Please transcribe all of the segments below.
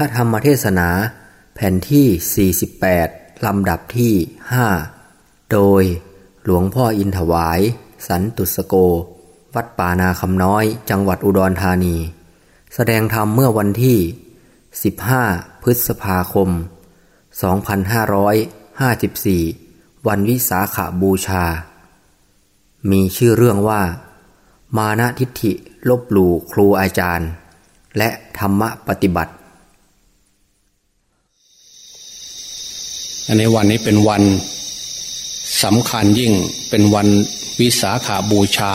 ระธรรมเทศนา แผ่นที่ 48 ลำดับที่ 5 โดยหลวงพ่ออินถวาย สันตุสโก วัดป่านาคำน้อยจังหวัดอุดรธานี แสดงธรรมเมื่อวันที่ 15 พฤษภาคม 2554 วันวิสาขาบูชา มีชื่อเรื่องว่า มานะทิฏฐิลบหลู่ครูอาจารย์ และธรรมปฏิบัติ ในวันนี้เป็นวันสำคัญยิ่งเป็นวันวิสาขาบูชา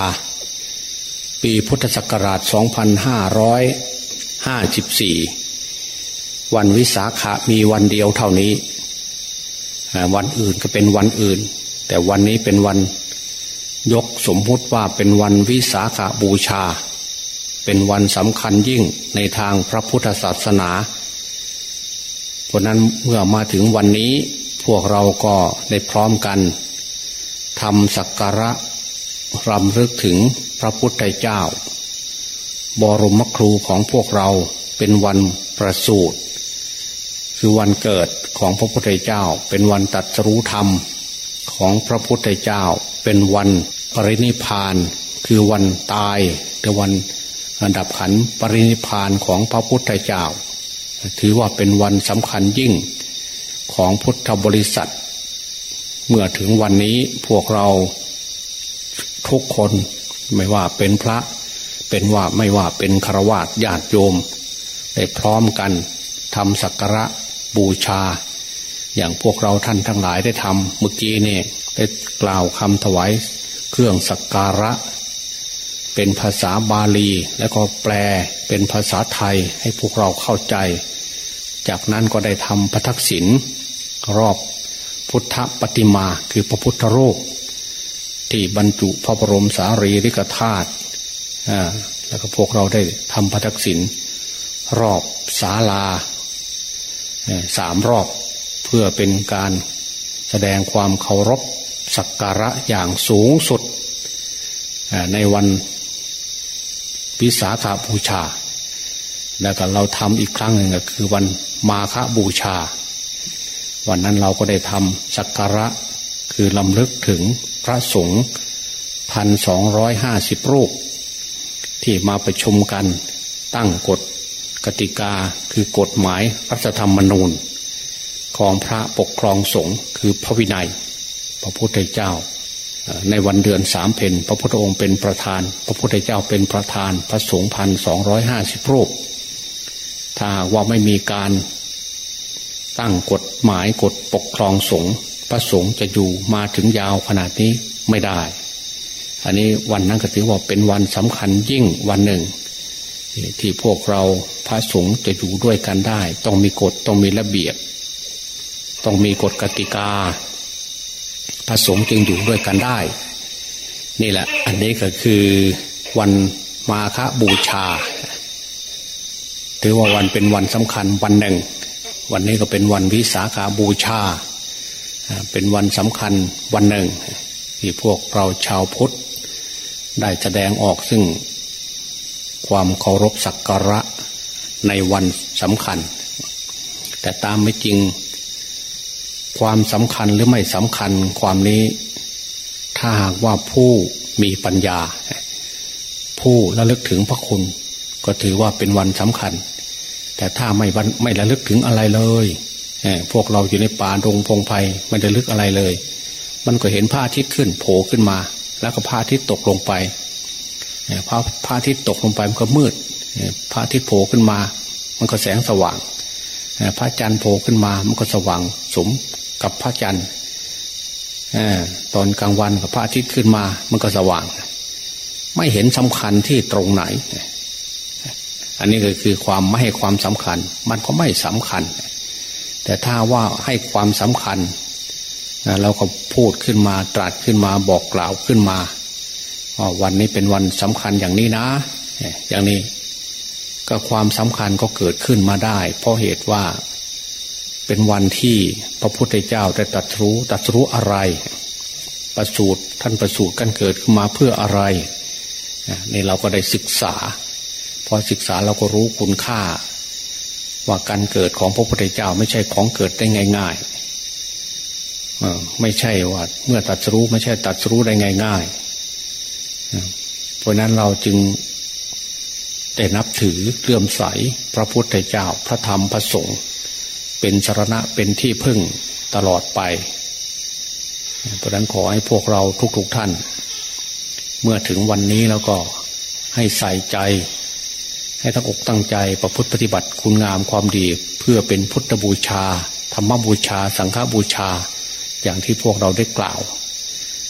ปีพุทธศักราช 2554 วันวิสาขามีวันเดียวเท่านี้ วันอื่นก็เป็นวันอื่น แต่วันนี้เป็นวันยกสมมุติว่าเป็นวันวิสาขาบูชา เป็นวันสำคัญยิ่งในทางพระพุทธศาสนา เพราะนั้นเมื่อมาถึงวันนี้ พวกเราก็ได้พร้อมกันทำสักการะรำลึกถึงพระพุทธเจ้า บรมครูของพวกเราเป็นวันประสูติคือวันเกิดของพระพุทธเจ้า เป็นวันตัดรู้ธรรมของพระพุทธเจ้า เป็นวันปรินิพาน คือวันตายหรือวันดับขันปรินิพานของพระพุทธเจ้า ถือว่าเป็นวันสำคัญยิ่ง ของพุทธบริษัท เมื่อถึงวันนี้พวกเราทุกคนไม่ว่าเป็นพระ เป็นว่าไม่ว่าเป็นฆราวาสญาติโยม ได้พร้อมกันทำสักการะบูชา อย่างพวกเราท่านทั้งหลายได้ทำเมื่อกี้นี่ได้กล่าวคำถวายเครื่องสักการะ เป็นภาษาบาลีแล้วก็แปลเป็นภาษาไทยให้พวกเราเข้าใจ จากนั้นก็ได้ทำพระทักษิณ รอบพุทธปฏิมาคือพระพุทธรูปที่บรรจุพระบรมสารีริกธาตุแล้วก็พวกเราได้ทำพระทักษิณรอบศาลาสามรอบเพื่อเป็นการแสดงความเคารพสักการะอย่างสูงสุดในวันวิสาขาบูชา แล้วก็เราทำอีกครั้งหนึ่งก็คือวันมาฆบูชา วันนั้นเราก็ได้ทำสักการะ คือลำลึกถึงพระสงฆ์พันสองร้อยห้าสิบรูป ที่มาประชุมกันตั้งกฎกติกาคือกฎหมายรัฐธรรมนูญ ของพระปกครองสงฆ์คือพระวินัย พระพุทธเจ้า ในวันเดือนสามเพนพระพุทธองค์เป็นประธาน พระพุทธเจ้าเป็นประธานพระสงฆ์พันสองร้อยห้าสิบรูป ถ้าว่าไม่มีการ ตั้งกฎหมายกฎปกครองสงฆ์พระสงฆ์จะอยู่มาถึงยาวขนาดนี้ไม่ได้ อันนี้วันนั้นก็ถือว่าเป็นวันสำคัญยิ่งวันหนึ่ง ที่พวกเราพระสงฆ์จะอยู่ด้วยกันได้ ต้องมีกฎต้องมีระเบียบ ต้องมีกฎกติกา พระสงฆ์จึงอยู่ด้วยกันได้ นี่แหละ อันนี้ก็คือวันมาฆบูชา ถือว่าวันเป็นวันสำคัญวันหนึ่ง วันนี้ก็เป็นวันวิสาขาบูชา เป็นวันสำคัญวันหนึ่ง ที่พวกเราชาวพุทธ ได้แสดงออกซึ่ง ความเคารพสักการะในวันสำคัญ แต่ตามไม่จริง ความสำคัญหรือไม่สำคัญความนี้ ถ้าหากว่าผู้มีปัญญา ผู้ระลึกถึงพระคุณ ก็ถือว่าเป็นวันสำคัญ แต่ถ้าไม่ไม่ระลึกถึงอะไรเลยพวกเราอยู่ในป่าดงพงไพ่ไม่ได้ลึกอะไรเลย มันก็เห็นพระอาทิตย์ขึ้น โผล่ขึ้นมา แล้วก็พระอาทิตย์ตกลงไปพระพระอาทิตย์ตกลงไปมันก็มืดพระอาทิตย์โผล่ขึ้นมา มันก็แสงสว่างพระจันทร์โผล่ขึ้นมา มันก็สว่างสมกับพระจันทร์ตอนกลางวันกับพระอาทิตย์ขึ้นมา มันก็สว่าง ไม่เห็นสำคัญที่ตรงไหน อันนี้ก็คือความไม่ให้ความสำคัญ มันก็ไม่สำคัญ แต่ถ้าว่าให้ความสำคัญเราก็พูดขึ้นมาตรัสขึ้นมาบอกกล่าวขึ้นมาวันนี้เป็นวันสำคัญอย่างนี้นะ อย่างนี้ก็ความสำคัญก็เกิดขึ้นมาได้ เพราะเหตุว่าเป็นวันที่พระพุทธเจ้าได้ตรัสรู้ตรัสรู้อะไร ประสูตรท่านประสูตรกันเกิดขึ้นมาเพื่ออะไรนี่เราก็ได้ศึกษา พอศึกษาเราก็รู้คุณค่า ว่าการเกิดของพระพุทธเจ้าไม่ใช่ของเกิดได้ง่ายๆไม่ใช่ว่า เมื่อตัดสู้ไม่ใช่ตัดสู้ได้ง่ายๆเพราะนั้นเราจึงได้นับถือเลื่อมใสพระพุทธเจ้าพระธรรมพระสงฆ์เป็นสรณะเป็นที่พึ่งตลอดไป เพราะนั้นขอให้พวกเราทุกๆทท่าน เมื่อถึงวันนี้แล้วก็ให้ใส่ใจ ให้ตั้งอกตั้งใจประพฤติปฏิบัติคุณงามความดี เพื่อเป็นพุทธบูชา ธรรมบูชา สังฆบูชา อย่างที่พวกเราได้กล่าว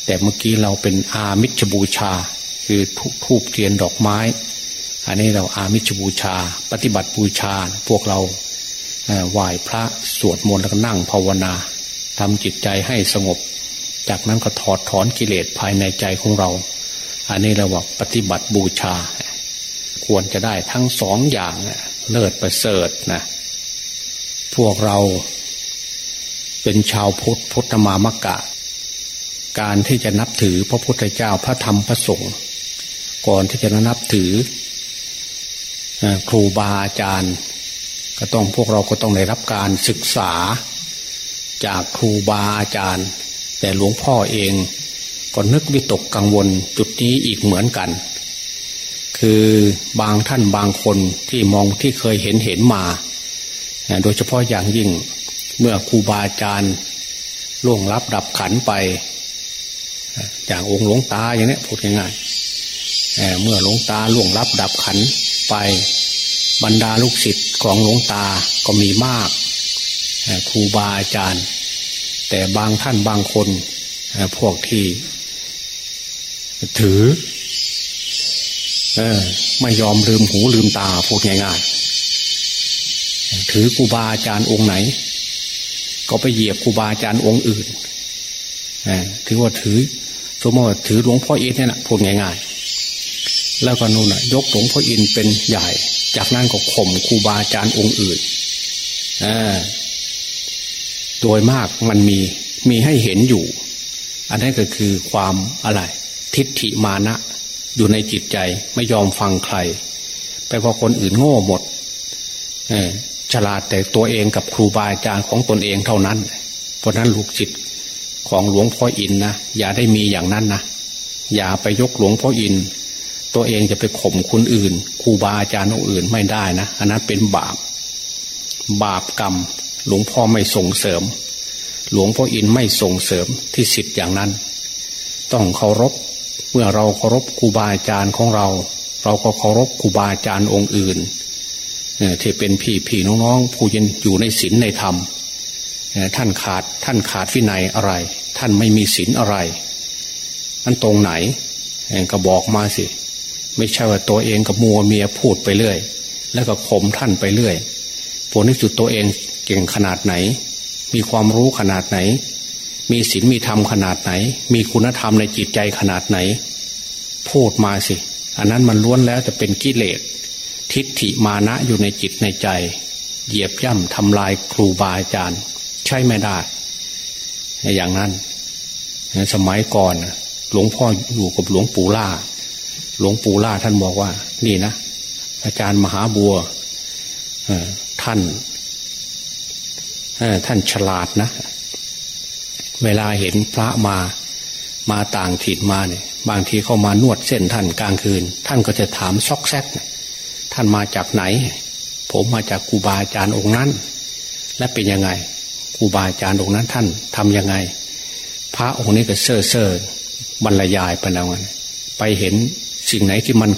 แต่เมื่อกี้เราเป็นอามิชบูชา คือทูบเทียนดอกไม้ อันนี้เราอามิชบูชา ปฏิบัติบูชา พวกเราไหว้พระสวดมนต์แล้วก็นั่งภาวนาทำจิตใจให้สงบ จากนั้นก็ถอดถอนกิเลสภายในใจของเรา อันนี้เราว่าปฏิบัติบูชา ควรจะได้ทั้งสองอย่างเลิศประเสริฐนะพวกเราเป็นชาวพุทธพุทธมามกะ การที่จะนับถือพระพุทธเจ้าพระธรรมพระสงฆ์ก่อนที่จะนับถือครูบาอาจารย์ ก็ต้องพวกเราก็ต้องได้รับการศึกษา จากครูบาอาจารย์ แต่หลวงพ่อเองก็นึกวิตกกังวลจุดนี้อีกเหมือนกัน คือบางท่านบางคนที่มองที่เคยเห็นเห็นมา โดยเฉพาะอย่างยิ่งเมื่อครูบาอาจารย์ล่วงรับดับขันไป อย่างองค์หลวงตาอย่างนี้พูดง่ายๆเมื่อหลวงตาล่วงรับดับขันไป บรรดาลูกศิษย์ของหลวงตาก็มีมากครูบาอาจารย์ แต่บางท่านบางคนพวกที่ถือ ออ ไม่ยอมลืมหูลืมตาพูดง่ายๆถือครูบาอาจารย์องค์ไหน ก็ไปเหยียบครูบาอาจารย์องค์อื่นถือว่าถือสมมติถือหลวงพ่ออ็ดเนี่ยนะพูดง่ายๆ แล้วก็นู่นยกหลวงพ่ออินเป็นใหญ่ จากนั้นก็ข่มครูบาอาจารย์องค์อื่นโดยมากมันมีมีให้เห็นอยู่ อันนี้ก็คือความอะไร ทิฏฐิมานะ อยู่ในจิตใจไม่ยอมฟังใคร ไปพอคนอื่นโง่หมดฉลาดแต่ตัวเองกับครูบาอาจารย์ของตนเองเท่านั้น เพราะนั้นลูกจิตของหลวงพ่ออินนะอย่าได้มีอย่างนั้นนะอย่าไปยกหลวงพ่ออิน ตัวเองจะไปข่มคนอื่นครูบาอาจารย์องอื่นไม่ได้นะอันนั้นเป็นบาป บาปกรรม หลวงพ่อไม่ส่งเสริม หลวงพ่ออินไม่ส่งเสริมที่สิทธิ์อย่างนั้น ต้องเคารพ เมื่อเราเคารพครูบาอาจารย์ของเรา เราก็เคารพครูบาอาจารย์องค์อื่นที่เป็นพี่พี่น้องๆผู้ยันอยู่ในศีลในธรรมท่านขาดท่านขาดวินัยอะไร ท่านไม่มีศีลอะไรมันตรงไหนก็บอกมาสิ ไม่ใช่ว่าตัวเองกับมัวเมียพูดไปเรื่อย แล้วก็ข่มท่านไปเรื่อยผลที่สุดตัวเองเก่งขนาดไหน มีความรู้ขนาดไหน มีศีลมีธรรมขนาดไหน มีคุณธรรมในจิตใจขนาดไหน พูดมาสิ อันนั้นมันล้วนแล้วจะเป็นกิเลส ทิฏฐิมานะอยู่ในจิตในใจ เหยียบย่ำทำลายครูบาอาจารย์ ใช่ไม่ได้ อย่างนั้น สมัยก่อน หลวงพ่ออยู่กับหลวงปู่ล่า หลวงปู่ล่าท่านบอกว่า นี่นะ อาจารย์มหาบัวท่านท่านฉลาดนะ เวลาเห็นพระมา มาต่างถิ่นมาเนี่ย บางทีเข้ามานวดเส้นท่านกลางคืน ท่านก็จะถามซอกแซกท่านมาจากไหน ผมมาจากครูบาอาจารย์องค์นั้น และเป็นยังไงครูบาอาจารย์องค์นั้นท่านทำยังไง พระองค์นี้ก็เซ่อเซ่อบรรยายไปแล้วไงไปเห็นสิ่งไหนที่มัน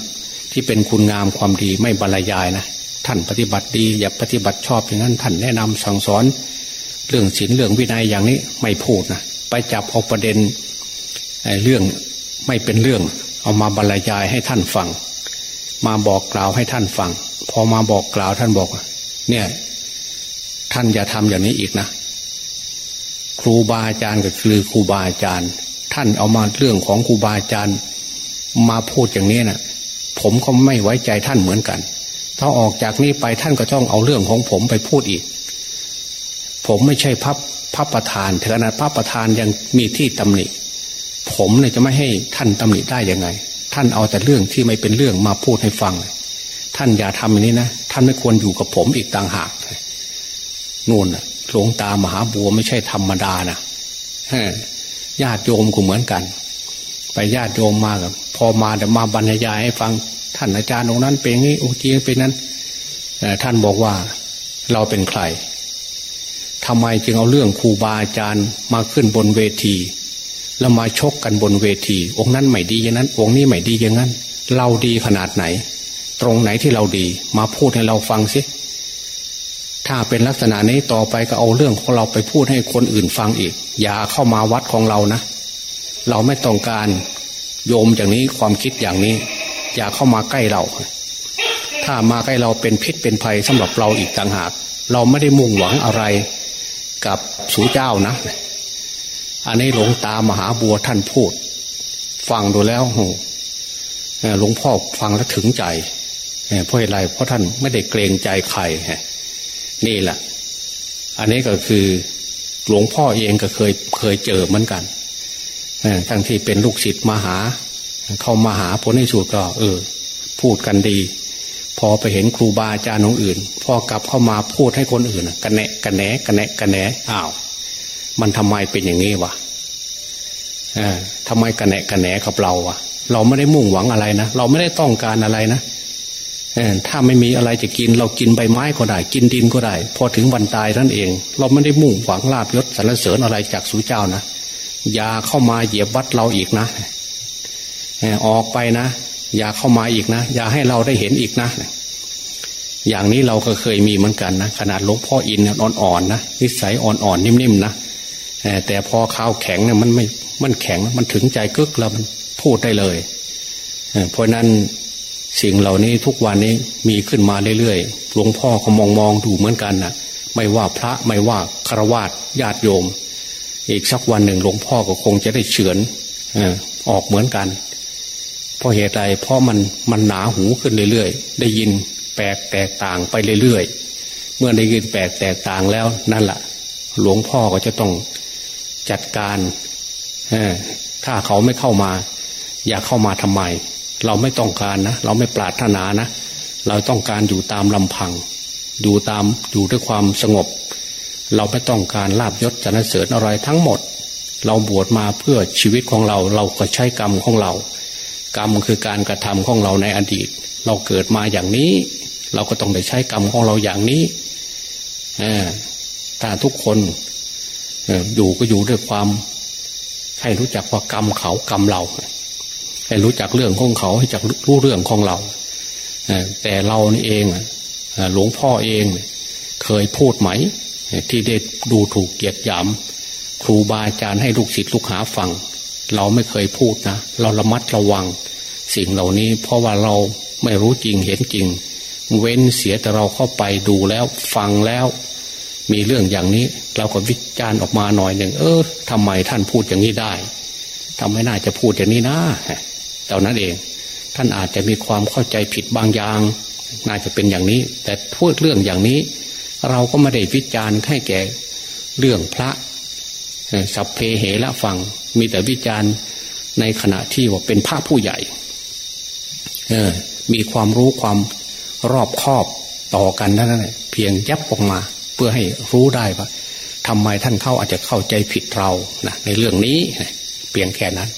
ที่เป็นคุณงามความดีไม่บรรยายนะท่านปฏิบัติดีอย่าปฏิบัติชอบอย่างนั้นท่านแนะนำสั่งสอน เรื่องศีลเรื่องวินัยอย่างนี้ไม่พูดนะไปจับเอาประเด็นเรื่องไม่เป็นเรื่อง เอามาบรรยายให้ท่านฟัง มาบอกกล่าวให้ท่านฟัง พอมาบอกกล่าวท่านบอก เนี่ย ท่านอย่าทำอย่างนี้อีกนะครูบาอาจารย์ก็คือครูบาอาจารย์ ท่านเอามาเรื่องของครูบาอาจารย์ มาพูดอย่างนี้นะ่ะ ผมก็ไม่ไว้ใจท่านเหมือนกัน ถ้าออกจากนี้ไปท่านก็ต้องเอาเรื่องของผมไปพูดอีก ผมไม่ใช่พับพับประธานถึงขนาดพับประธานยังมีที่ตำหนิ ผมเนี่ยจะไม่ให้ท่านตำหนิได้ยังไง ท่านเอาแต่เรื่องที่ไม่เป็นเรื่องมาพูดให้ฟัง ท่านอย่าทำอย่างนี้นะท่านไม่ควรอยู่กับผมอีกต่างหากนู่นหลวงตามหาบัวไม่ใช่ธรรมดานะญาติโยมก็เหมือนกัน ไปญาติโยมมากับพอมาแต่มาบรรยายให้ฟังท่านอาจารย์องค์นั้นเป็นนี้องค์จีเป็นนั้นท่านบอกว่าเราเป็นใคร ทำไมจึงเอาเรื่องครูบาอาจารย์มาขึ้นบนเวที แล้วมาชกกันบนเวที องค์นั้นไม่ดีอย่างนั้น องค์นี้ไม่ดีอย่างนั้น เราดีขนาดไหน ตรงไหนที่เราดี มาพูดให้เราฟังสิถ้าเป็นลักษณะนี้ต่อไปก็เอาเรื่องของเราไปพูดให้คนอื่นฟังอีก อย่าเข้ามาวัดของเรานะ เราไม่ต้องการโยมอย่างนี้ความคิดอย่างนี้ อย่าเข้ามาใกล้เรา ถ้ามาใกล้เราเป็นพิษเป็นภัยสำหรับเราอีกต่างหาก เราไม่ได้มุ่งหวังอะไร กับสูเจ้านะ อันนี้หลวงตามหาบัวท่านพูด ฟังดูแล้วโหหลวงพ่อฟังแล้วถึงใจเพราะอะไรเพราะท่านไม่ได้เกรงใจใครนี่แหละ อันนี้ก็คือหลวงพ่อเองก็เคยเคยเจอเหมือนกันทั้งที่เป็นลูกศิษย์มาหา เข้ามาหาผลในสุดก็ เออ พูดกันดี พอไปเห็นครูบาอาจารย์ของอื่น พอกลับเข้ามาพูดให้คนอื่นกันแหนกันแหนกันแหนกันแหนอ้าว มันทำไมเป็นอย่างนี้วะอทำไมกันแหนกันแหนกับเราวะเราไม่ได้มุ่งหวังอะไรนะเราไม่ได้ต้องการอะไรนะถ้าไม่มีอะไรจะกิน เรากินใบไม้ก็ได้ กินดินก็ได้ พอถึงวันตายนั่นเอง เราไม่ได้มุ่งหวังลาบยศสรรเสริญอะไรจากสูเจ้านะอย่าเข้ามาเหยียบวัดเราอีกนะออกไปนะ อย่าเข้ามาอีกนะ อย่าให้เราได้เห็นอีกนะ อย่างนี้เราก็เคยมีเหมือนกันนะขนาดหลวงพ่ออินอ่อนๆนะนิสัยอ่อนๆนิ่มๆนะแต่พอข้าวแข็งเนี่ยมันไม่มันแข็งมันถึงใจกึกแล้วมันพูดได้เลยเพราะนั้นสิ่งเหล่านี้ทุกวันนี้มีขึ้นมาเรื่อยๆหลวงพ่อก็มองมองดูเหมือนกันนะไม่ว่าพระไม่ว่าคารวาสญาติโยม อีกสักวันหนึ่งหลวงพ่อก็คงจะได้เฉือนออกเหมือนกัน เพราะเหตุใดเพราะมันมันหนาหูขึ้นเรื่อยๆ ได้ยินแปลกแตกต่างไปเรื่อยๆ เมื่อได้ยินแปลกแตกต่างแล้วนั่นแหละหลวงพ่อก็จะต้องจัดการถ้าเขาไม่เข้ามา อยากเข้ามาทำไม เราไม่ต้องการนะ เราไม่ปรารถนานะ เราต้องการอยู่ตามลำพัง อยู่ตามอยู่ด้วยความสงบ เราไม่ต้องการลาบยศจันเสริญอะไรทั้งหมด เราบวชมาเพื่อชีวิตของเรา เราก็ใช้กรรมของเรา กรรมคือการกระทำของเราในอดีต เราเกิดมาอย่างนี้ เราก็ต้องได้ใช้กรรมของเราอย่างนี้ถ้าทุกคนอยู่ก็อยู่ด้วยความ ให้รู้จักว่ากรรมเขากรรมเรา ให้รู้จักเรื่องของเขาให้จักรู้เรื่องของเราแต่เรานี่เองหลวงพ่อเองเคยพูดไหม ที่ได้ดูถูกเกียรติยามครูบาอาจารย์ให้ลูกศิษย์ลูกหาฟัง เราไม่เคยพูดนะเราระมัดระวัง สิ่งเหล่านี้ เพราะว่าเราไม่รู้จริงเห็นจริง เว้นเสียแต่เราเข้าไปดูแล้วฟังแล้ว มีเรื่องอย่างนี้ เราก็วิจารณ์ออกมาหน่อยหนึ่งเออทำไมท่านพูดอย่างนี้ได้ทำไมน่าจะพูดอย่างนี้นะเท่านั้นเอง ท่านอาจจะมีความเข้าใจผิดบางอย่าง น่าจะเป็นอย่างนี้ แต่พูดเรื่องอย่างนี้ เราก็ไม่ได้วิจารณ์ให้แก่เรื่องพระ สัพเพเหระฟัง มีแต่วิจารณ์ในขณะที่ว่าเป็นพระผู้ใหญ่มีความรู้ความรอบคอบต่อกันนั่นแหละเพียงยับออกมา เพื่อให้รู้ได้ว่าทำไมท่านเข้าอาจจะเข้าใจผิดเรานะในเรื่องนี้เพียงแค่นั้น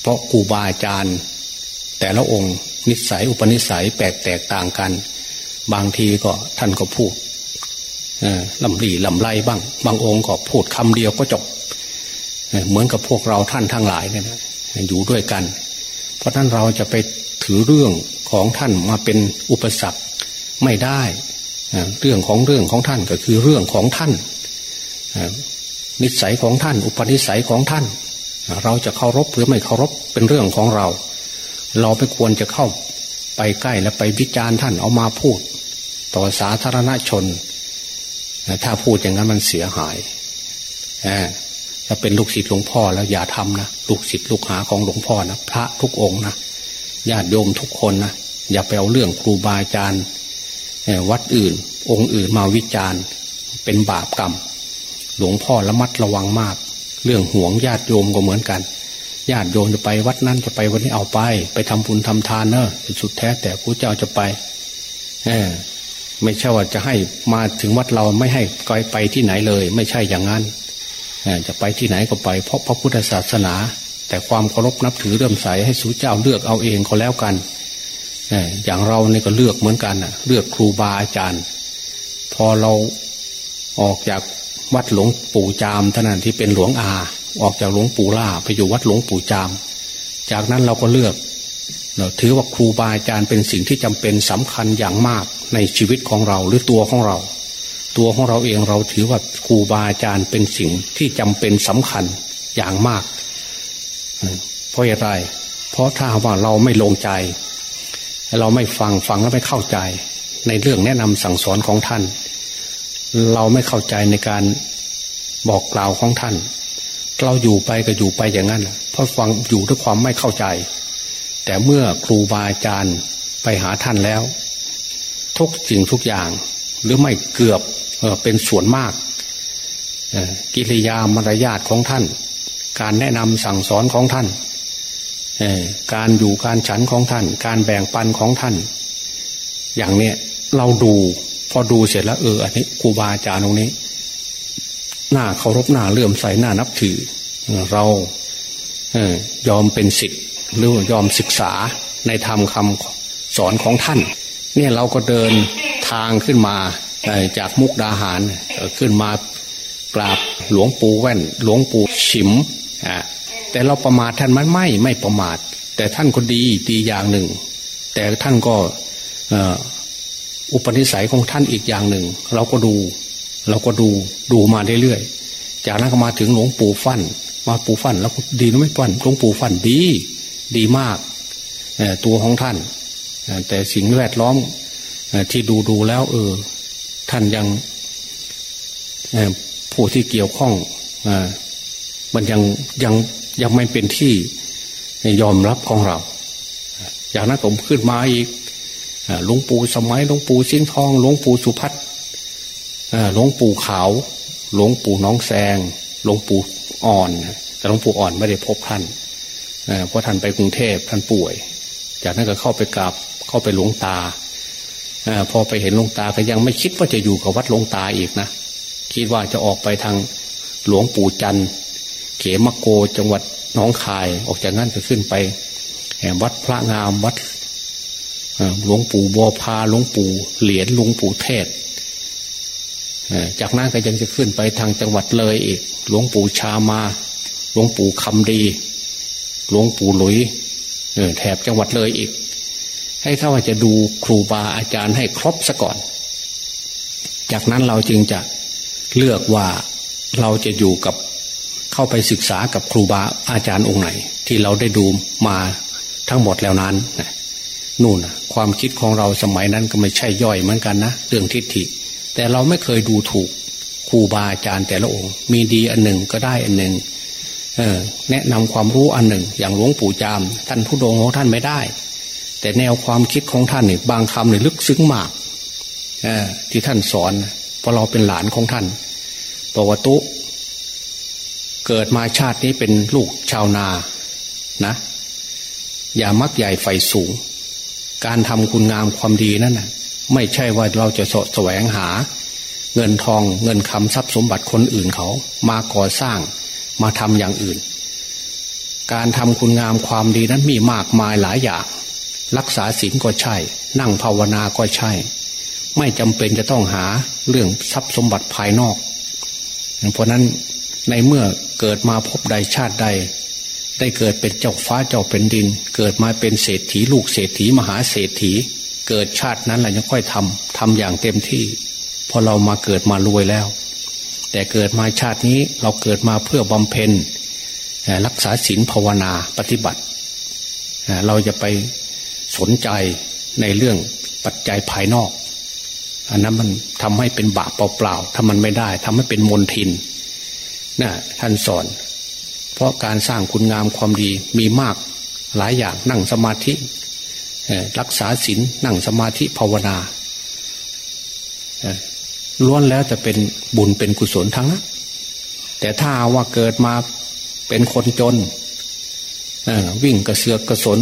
เพราะครูบาอาจารย์ แต่ละองค์นิสัยอุปนิสัยแปลกแตกต่างกัน บางทีก็ท่านก็พูด ลำลีลำไรบ้าง บางองค์ก็พูดคำเดียวก็จบเหมือนกับพวกเราท่านทั้งหลายเนี่ยนะอยู่ด้วยกัน เพราะท่านเราจะไปถือเรื่องของท่านมาเป็นอุปสรรคไม่ได้ เรื่องของเรื่องของท่านก็คือเรื่องของท่าน นิสัยของท่าน อุปนิสัยของท่าน เราจะเคารพหรือไม่เคารพเป็นเรื่องของเรา เราไม่ควรจะเข้าไปใกล้และไปวิจารณ์ท่านเอามาพูด ต่อสาธารณชน ถ้าพูดอย่างนั้นมันเสียหายถ้าเป็นลูกศิษย์หลวงพ่อแล้วอย่าทำนะลูกศิษย์ลูกหาของหลวงพ่อนะพระทุกองนะญาติโยมทุกคนนะอย่าไปเอาเรื่องครูบาอาจารย์วัดอื่น องค์อื่นมาวิจารณ์ เป็นบาปกรรม หลวงพ่อระมัดระวังมาก เรื่องห่วงญาติโยมก็เหมือนกันญาติโยมจะไปวัดนั้นจะไปวันนี้เอาไป ไปทำบุญทำทานเนอะสุดแท้แต่พระเจ้าจะไป เออ ไม่ใช่ว่าจะให้มาถึงวัดเราไม่ให้กอยไปที่ไหนเลย ไม่ใช่อย่างนั้นจะไปที่ไหนก็ไป เพราะพระพุทธศาสนา แต่ความเคารพนับถือเรื่มใสให้สุเจ้าเลือกเอาเองก็แล้วกันอย่างเราเนี่ยก็เลือกเหมือนกันเลือกครูบาอาจารย์ พอเราออกจากวัดหลวงปู่จามท่านั้นที่เป็นหลวงอา ออกจากหลวงปู่ล่าไปอยู่วัดหลวงปู่จาม จากนั้นเราก็เลือก ถือว่าครูบาอาจารย์เป็นสิ่งที่จำเป็นสำคัญอย่างมากในชีวิตของเราหรือตัวของเรา ตัวของเราเองเราถือว่าครูบาอาจารย์เป็นสิ่งที่จำเป็นสำคัญอย่างมาก เพราะอะไร เพราะถ้าว่าเราไม่ลงใจ เราไม่ฟังฟังแล้วไม่เข้าใจ ในเรื่องแนะนำสั่งสอนของท่าน เราไม่เข้าใจในการบอกกล่าวของท่าน เราอยู่ไปก็อยู่ไปอย่างนั้นเพราะฟังอยู่ด้วยความไม่เข้าใจ แต่เมื่อครูบาอาจารย์ไปหาท่านแล้ว ทุกสิ่งทุกอย่าง หรือไม่เกือบเป็นส่วนมาก กิริยามารยาทของท่าน การแนะนำสั่งสอนของท่าน การอยู่การฉันของท่าน การแบ่งปันของท่าน อย่างเนี้ยเราดูพอดูเสร็จแล้วเอออันนี้ครูบาอาจารย์ตรงนี้หน้าเคารพหน้าเลื่อมใสหน้านับถือ เรายอมเป็นสิทธิ์ หรือยอมศึกษาในธรรมคำสอนของท่าน เนี่ยเราก็เดินทางขึ้นมาจากมุกดาหารขึ้นมากราบหลวงปู่แว่น หลวงปู่ฉิมแต่เราประมาทท่านมันไม่ไม่ประมาท แต่ท่านก็ดีดีอย่างหนึ่ง แต่ท่านก็อุปนิสัยของท่านอีกอย่างหนึ่ง เราก็ดู เราก็ดูดูมาเรื่อยๆจากนั้นก็มาถึงหลวงปู่ฟัน่นมาปู่ฟั่นแล้วดีหรือไม่ฟั่นหลวงปู่ฟั่นดี ดีมากตัวของท่าน แต่สิ่งแวดล้อมที่ดูดูแล้ว เออ ท่านยังผู้ที่เกี่ยวข้องมันยังยังยังไม่เป็นที่ยอมรับของเราอย่างนั้นผมขึ้นมาอีกหลวงปู่สมัยหลวงปู่สิงห์ทองหลวงปู่สุพัฒหลวงปู่ขาว หลวงปู่น้องแซงหลวงปู่อ่อน แต่หลวงปู่อ่อนไม่ได้พบท่าน เพราะท่านไปกรุงเทพท่านป่วย จากนั้นก็เข้าไปกราบเข้าไปหลวงตาอพอไปเห็นหลวงตาก็ยังไม่คิดว่าจะอยู่กับวัดหลวงตาอีกนะคิดว่าจะออกไปทางหลวงปู่จันเขมโกจังหวัดน้องคาย ออกจากนั้นก็ขึ้นไปแห่วัดพระงามวัดหลวงปู่บัวพาหลวงปู่เหรียญหลวงปู่เทศจากนั้นก็ยังจะขึ้นไปทางจังหวัดเลยอีก หลวงปู่ชามา หลวงปู่คำดี หลวงปู่หลุยแถบจังหวัดเลยอีก ให้เข้าว่าจะดูครูบาอาจารย์ให้ครบซะก่อน จากนั้นเราจึงจะเลือกว่าเราจะอยู่กับเข้าไปศึกษากับครูบาอาจารย์องค์ไหน ที่เราได้ดูมาทั้งหมดแล้วนั้นนู่นความคิดของเราสมัยนั้นก็ไม่ใช่ย่อยเหมือนกันนะเรื่องทิฏฐิ แต่เราไม่เคยดูถูกครูบาอาจารย์แต่ละองค์ มีดีอันหนึ่งก็ได้อันหนึ่ง แนะนำความรู้อันหนึ่ง อย่างหลวงปู่จาม ท่านผู้ดงของท่านไม่ได้ แต่แนวความคิดของท่านเนี่ยบางคำเนี่ยลึกซึ้งมากที่ท่านสอนเพราะเราเป็นหลานของท่านปวตุ เกิดมาชาตินี้เป็นลูกชาวนานะอย่ามักใหญ่ไฟสูง การทำคุณงามความดีนั่นนะไม่ใช่ว่าเราจะสะแสวงหา เงินทองเงินคำทรัพย์สมบัติคนอื่นเขา มาก่อสร้าง มาทำอย่างอื่น การทำคุณงามความดีนั้นมีมากมายหลายอย่าง รักษาศีลก็ใช่ นั่งภาวนาก็ใช่ ไม่จำเป็นจะต้องหาเรื่องทรัพย์สมบัติภายนอก เพราะนั้นในเมื่อเกิดมาพบใดชาติใด ได้เกิดเป็นเจ้าฟ้าเจ้าเป็นดิน เกิดมาเป็นเศรษฐีลูกเศรษฐีมหาเศรษฐี เกิดชาตินั้นแหละยังค่อยทำทำอย่างเต็มที่พอเรามาเกิดมารวยแล้ว แต่เกิดมาชาตินี้เราเกิดมาเพื่อบำเพ็ญรักษาศีลภาวนาปฏิบัติ เราจะไปสนใจในเรื่องปัจจัยภายนอก อันนั้นมันทำให้เป็นบาปเปล่าๆถ้ามันไม่ได้ทำให้เป็นมลทินนะท่านสอน เพราะการสร้างคุณงามความดีมีมากหลายอย่างนั่งสมาธิรักษาศีลนั่งสมาธิภาวนา ล้วนแล้วจะเป็นบุญเป็นกุศลทั้งนั้นแต่ถ้าว่าเกิดมาเป็นคนจนวิ่งกระเสือกกระสน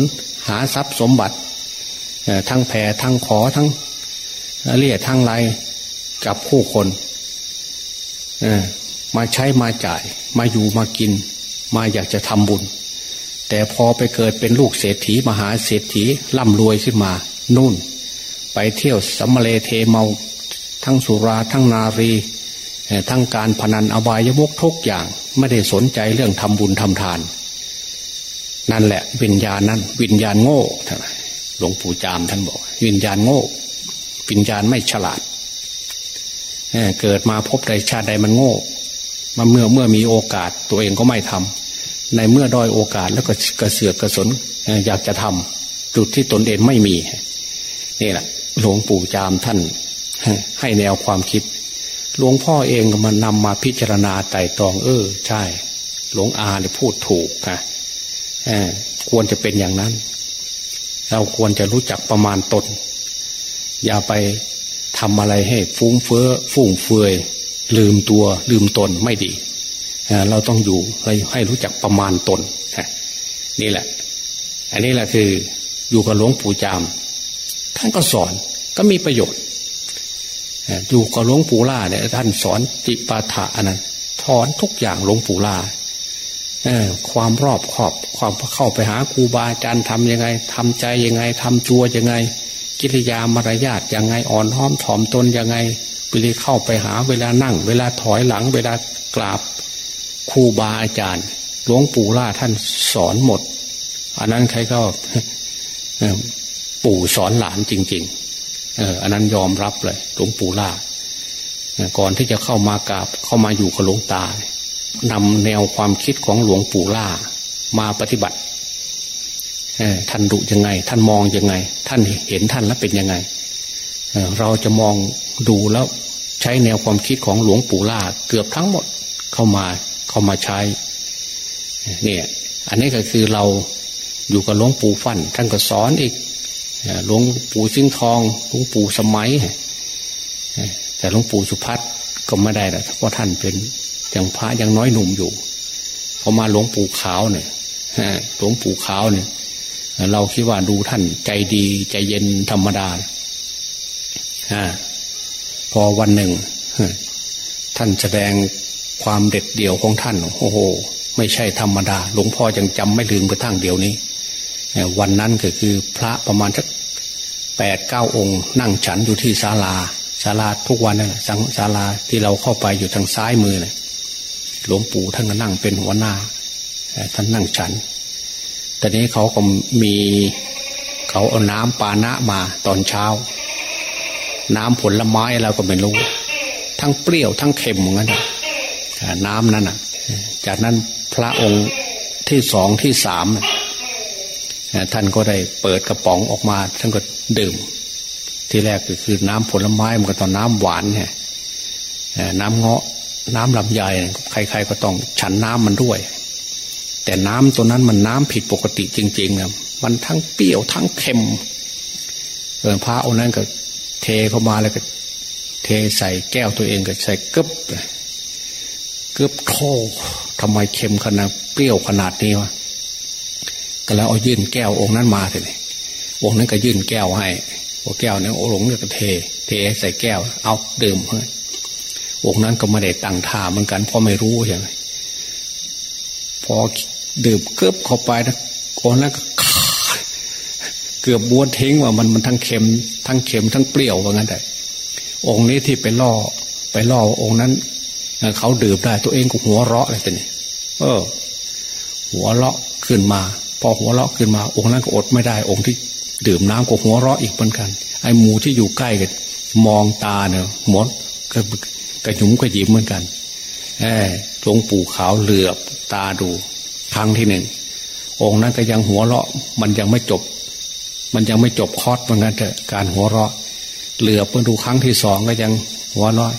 หาทรัพย์สมบัติทั้งแผ่ทั้งขอทั้งเรียทั้งไรกับผู้คนมาใช้มาจ่าย มาอยู่มากิน มาอยากจะทำบุญ แต่พอไปเกิดเป็นลูกเศรษฐีมหาเศรษฐีร่ำรวยขึ้นมา นู่น ไปเที่ยวสัมเลเทเมา ทั้งสุราทั้งนารีทั้งการพนันอบายวกทุกอย่างไม่ได้สนใจเรื่องทำบุญทำทาน นั่นแหละวิญญาณนั้น วิญญาณโง่หลวงปู่จามท่านบอก วิญญาณโง่ วิญญาณไม่ฉลาดเกิดมาพบใดชาติใดมันโง่มาเมื่อเมื่อมีโอกาสตัวเองก็ไม่ทำในเมื่อด้อยโอกาสแล้วก็กระเสือกกระสนอยากจะทำจุดที่ตนเองไม่มี นี่แหละหลวงปู่จามท่าน ให้แนวความคิด หลวงพ่อเองก็มานำมาพิจารณาไต่ตอง เออ ใช่ หลวงอาเนี่ยพูดถูกนะควรจะเป็นอย่างนั้น เราควรจะรู้จักประมาณตน อย่าไปทำอะไรให้ฟุ้งเฟ้อฟุ่งเฟือย ลืมตัว ลืมตนไม่ดีเราต้องอยู่ให้รู้จักประมาณตนนี่แหละ อันนี้แหละคืออยู่กับหลวงปู่จาม ท่านก็สอนก็มีประโยชน์ อยู่กับหลวงปู่ล่าเนี่ยท่านสอนจิปาถะอันนั้นถอนทุกอย่างหลวงปู่ล่าความรอบขอบความเข้าไปหาครูบาอาจารย์ทำยังไงทำใจยังไงทำจัวยังไง กิริยามารยาทยังไงอ่อนห้อมถ่อมตนยังไงเวลาเข้าไปหาเวลานั่ง เวลาถอยหลัง เวลากราบครูบาอาจารย์ หลวงปู่ล่าท่านสอนหมด อันนั้นใครก็ปู่สอนหลานจริง ๆ เอออันนั้นยอมรับเลยหลวงปู่ล่าก่อนที่จะเข้ามากราบเข้ามาอยู่กับหลวงตานำแนวความคิดของหลวงปู่ล่า มาปฏิบัติท่านดุยังไง ท่านมองยังไง ท่านเห็นท่านแล้วเป็นยังไงเราจะมองดูแล้วใช้แนวความคิดของหลวงปู่ล่า เกือบทั้งหมดเข้ามาเข้ามาใช้เนี่ย อันนี้ก็คือเราอยู่กับหลวงปู่ฟันท่านก็สอนอีก หลวงปู่ซิงทอง หลวงปู่สมัย แต่หลวงปู่สุพัฒก็ไม่ได้และเพราะท่านเป็นยังพระยังน้อยหนุ่มอยู่พอมาหลวงปู่ขาวเนี่ยหลวงปู่ขาวเนี่ย เราคิดว่าดูท่านใจดีใจเย็นธรรมดาพอวันหนึ่งท่านแสดงความเด็ดเดี่ยวของท่าน โอ้โห ไม่ใช่ธรรมดา หลวงพ่อยังจำไม่ลืมกระทั่งเดียวนี้ วันนั้นก็คือพระประมาณสักแปดเก้าองค์ นั่งฉันอยู่ที่ศาลาศาลาทุกวันนั่นศาลาที่เราเข้าไปอยู่ทางซ้ายมือเนี่ยหลวงปู่ท่านก็นั่งเป็นหัวหน้าท่านนั่งฉันแต่นี้เขาก็มีเขาเอาน้ำปานะมาตอนเช้า น้ำผลไม้เราก็ไม่รู้ ทั้งเปรี้ยวทั้งเค็มเหมือนกันน้ำนั้นอะ จากนั้นพระองค์ที่สองที่สาม ท่านก็ได้เปิดกระป๋องออกมา ท่านก็ดื่ม ที่แรกก็คือน้ำผลไม้มันก็ตองน้ำหวานไงน้ำเงาะน้ำลำไยใคร ๆ ก็ต้องฉันน้ำมันด้วย แต่น้ำตัวนั้นมันน้ำผิดปกติจริงๆนะมันทั้งเปรี้ยวทั้งเค็มเออพระองค์นั้นก็ เทเข้ามาแล้วก็ เทใส่แก้วตัวเองก็ใส่กึบกึบโคทำไมเค็มขนาดเปรี้ยวขนาดนี้วะ ก็แล้วเอายื่นแก้วองค์นั้นมาเลยองค์นั้นก็ยื่นแก้วให้โอ้แก้วเนี่ยโอหลงเนี่ยก็เท เทใส่แก้ว เอาดื่มเพื่อนองค์นั้นก็ไม่ได้ตั้งท่าเหมือนกันเพราะไม่รู้ใช่ไหมพอดื่มเกือบเข้าไปนะองค์นั้นก็เกือบบ้วนทิ้งว่ามันมันทั้งเค็ม ทั้งเค็มทั้งเปรี้ยวว่างั้นแต่องค์นี้ที่ไปล่อไปล่อองค์นั้นเขาดื่มได้ตัวเองก็หัวเราะอะไรตัวนี้เออ หัวเราะขึ้นมา พอหัวเราะขึ้นมา องค์นั้นก็อดไม่ได้ องค์ที่ดื่มน้ำก็หัวเราะอีกเหมือนกัน ไอ้หมูที่อยู่ใกล้กันมองตาเนี่ยหมดก็กระหยุมกระยิมเหมือนกันแอบหลวงปู่ขาวเหลือบตาดูครั้งที่หนึ่งองค์นั้นก็ยังหัวเราะ มันยังไม่จบ มันยังไม่จบคอร์สเหมือนกันเถอะการหัวเราะ เหลือเพื่อดูครั้งที่สองก็ยังหัวเราะ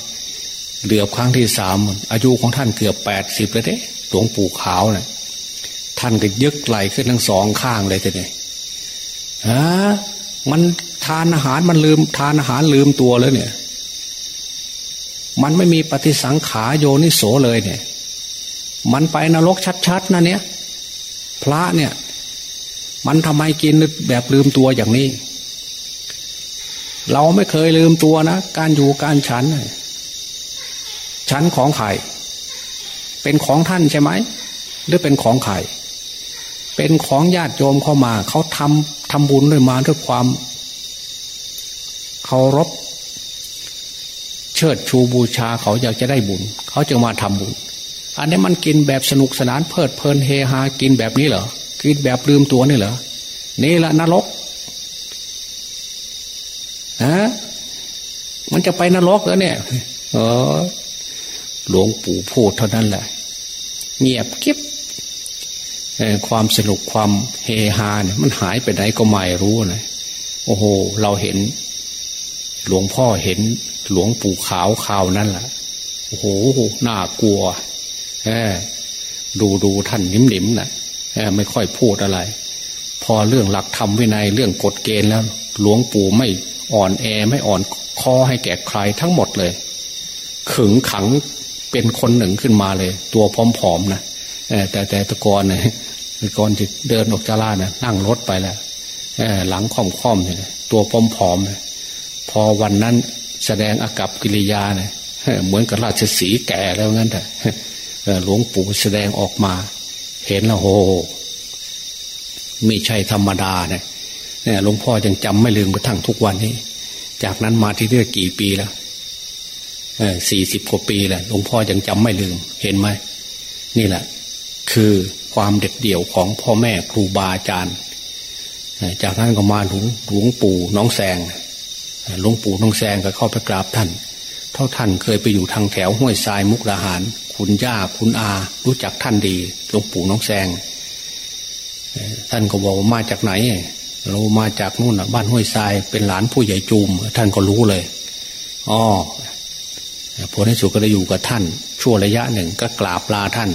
เหลือบครั้งที่สามอายุของท่านเกือบแปดสิบเลยเด้หลวงปู่ขาวเนะ่ย ท่านก็ยึกไหลขึ้นทั้งสองข้างเลยทีนี้ฮะมันทานอาหารมันลืม ทานอาหารลืมตัวแล้วเนี่ย มันไม่มีปฏิสังขาโยนิโสเลยเนี่ย มันไปนรกชัดๆนะเนี่ย พระเนี่ย มันทำไมกินแบบลืมตัวอย่างนี้ เราไม่เคยลืมตัวนะ การอยู่การฉันฉันของใครเป็นของท่านใช่ไหม หรือเป็นของใคร เป็นของญาติโยมเข้ามา เขาทำทำบุญด้วยมาด้วยความเคารพเชิดชูบูชาเขาอยากจะได้บุญ เขาจึงมาทำบุญ อันนี้มันกินแบบสนุกสนานเพลิดเพลินเฮฮากินแบบนี้เหรอกินแบบลืมตัวนี่เหรอนี่ละนรกฮะมันจะไปนรกแล้วเนี่ยเออหลวงปู่พูดเท่านั้นแหละเงียบกิ๊บ ความสนุกความเฮฮาเนี่ยมันหายไปไหนก็ไม่รู้นะโอ้โห เราเห็น หลวงพ่อเห็น หลวงปู่ขาวขาวนั่นแหละโอ้โหน่ากลัวดูดูท่านนิ่มๆนะไม่ค่อยพูดอะไร พอเรื่องหลักธรรมวินัยเรื่องกฎเกณฑ์แล้ว หลวงปู่ไม่อ่อนแอไม่อ่อนคอให้แก่ใครทั้งหมดเลย ขึงขังเป็นคนหนึ่งขึ้นมาเลย ตัวพร้อมๆนะ แต่แต่ตะกอนเนี่ยก่อนจะเดินออกจากร้านนะนั่งรถไปแล้วหลังค่อมๆเนี่ยตัวผอมๆพอวันนั้นแสดงอากับกิริยาเนี่ยเหมือนกับราชสีแก่แล้วงั้นแต่หลวงปู่แสดงออกมา เห็นแล้วโหไม่ใช่ธรรมดาเนี่ยหลวงพ่อยังจำไม่ลืมกระทั่งทุกวันนี้ จากนั้นมาที่เรื่อกี่ปีแล้วสี่สิบกว่าปีแล้วหลวงพ่อยังจำไม่ลืม เห็นไหมนี่แหละ คือความเด็ดเดี่ยวของพ่อแม่ครูบาอาจารย์จากนั้นก็มาหลวงหลวงปู่น้องแซงหลวงปู่น้องแซงก็เข้าไปกราบท่านเท่าท่านเคยไปอยู่ทางแถวห้วยทรายมุกดาหาร คุณย่าคุณอา รู้จักท่านดีหลวงปู่น้องแซงท่านก็บอกว่ามาจากไหน เรามาจากนู่นบ้านห้วยทรายเป็นหลานผู้ใหญ่จูม ท่านก็รู้เลยอ๋อพอในสุดก็ได้อยู่กับท่าน ชั่วระยะหนึ่งก็กราบลาท่าน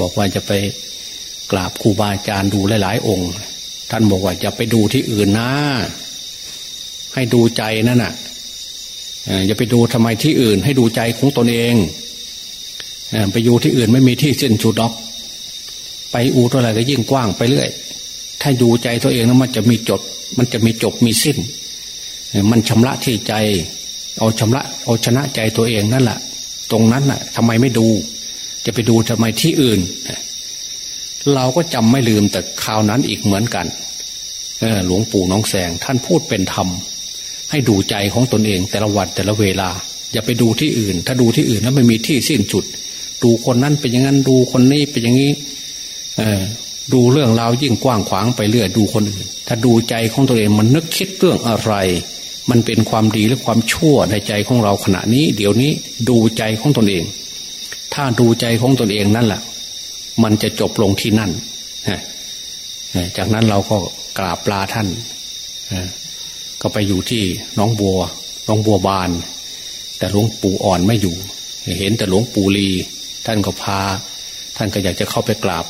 บอกว่าจะไปกราบครูบาอาจารย์ดูหลาย ๆ องค์ ท่านบอกว่าจะไปดูที่อื่นนะ ให้ดูใจนั่นน่ะอย่าไปดูทำไมที่อื่น ให้ดูใจของตนเองไปอยู่ที่อื่นไม่มีที่สิ้นสุดดอก ไปอูตัวอะไรก็ยิ่งกว้างไปเรื่อย ถ้าดูใจตัวเองแล้วมันจะมีจด มันจะมีจบมีสิ้น มันชำระที่ใจ เอาชำระ เอาชนะใจตัวเองนั่นแหละตรงนั้นน่ะทำไมไม่ดู จะไปดูทำไมที่อื่น เราก็จำไม่ลืมแต่คราวนั้นอีกเหมือนกันหลวงปู่น้องแสงท่านพูดเป็นธรรม ให้ดูใจของตนเอง แต่ละวันแต่ละเวลา อย่าไปดูที่อื่น ถ้าดูที่อื่นแล้วไม่มีที่สิ้นจุด ดูคนนั้นเป็นอย่างนั้นดูคนนี้เป็นอย่างนี้ดูเรื่องราวยิ่งกว้างขวางไปเรื่อยดูคนอื่น ถ้าดูใจของตัวเองมันนึกคิดเรื่องอะไร มันเป็นความดีหรือความชั่วในใจของเราขณะนี้ เดี๋ยวนี้ดูใจของตนเอง ถ้าดูใจของตนเองนั่นแหละมันจะจบลงที่นั่นจากนั้นเราก็กราบลาท่านก็ไปอยู่ที่น้องบัวน้องบัวบาน แต่หลวงปู่อ่อนไม่อยู่ เห็นแต่หลวงปู่ลี ท่านก็พา ท่านก็อยากจะเข้าไปกราบ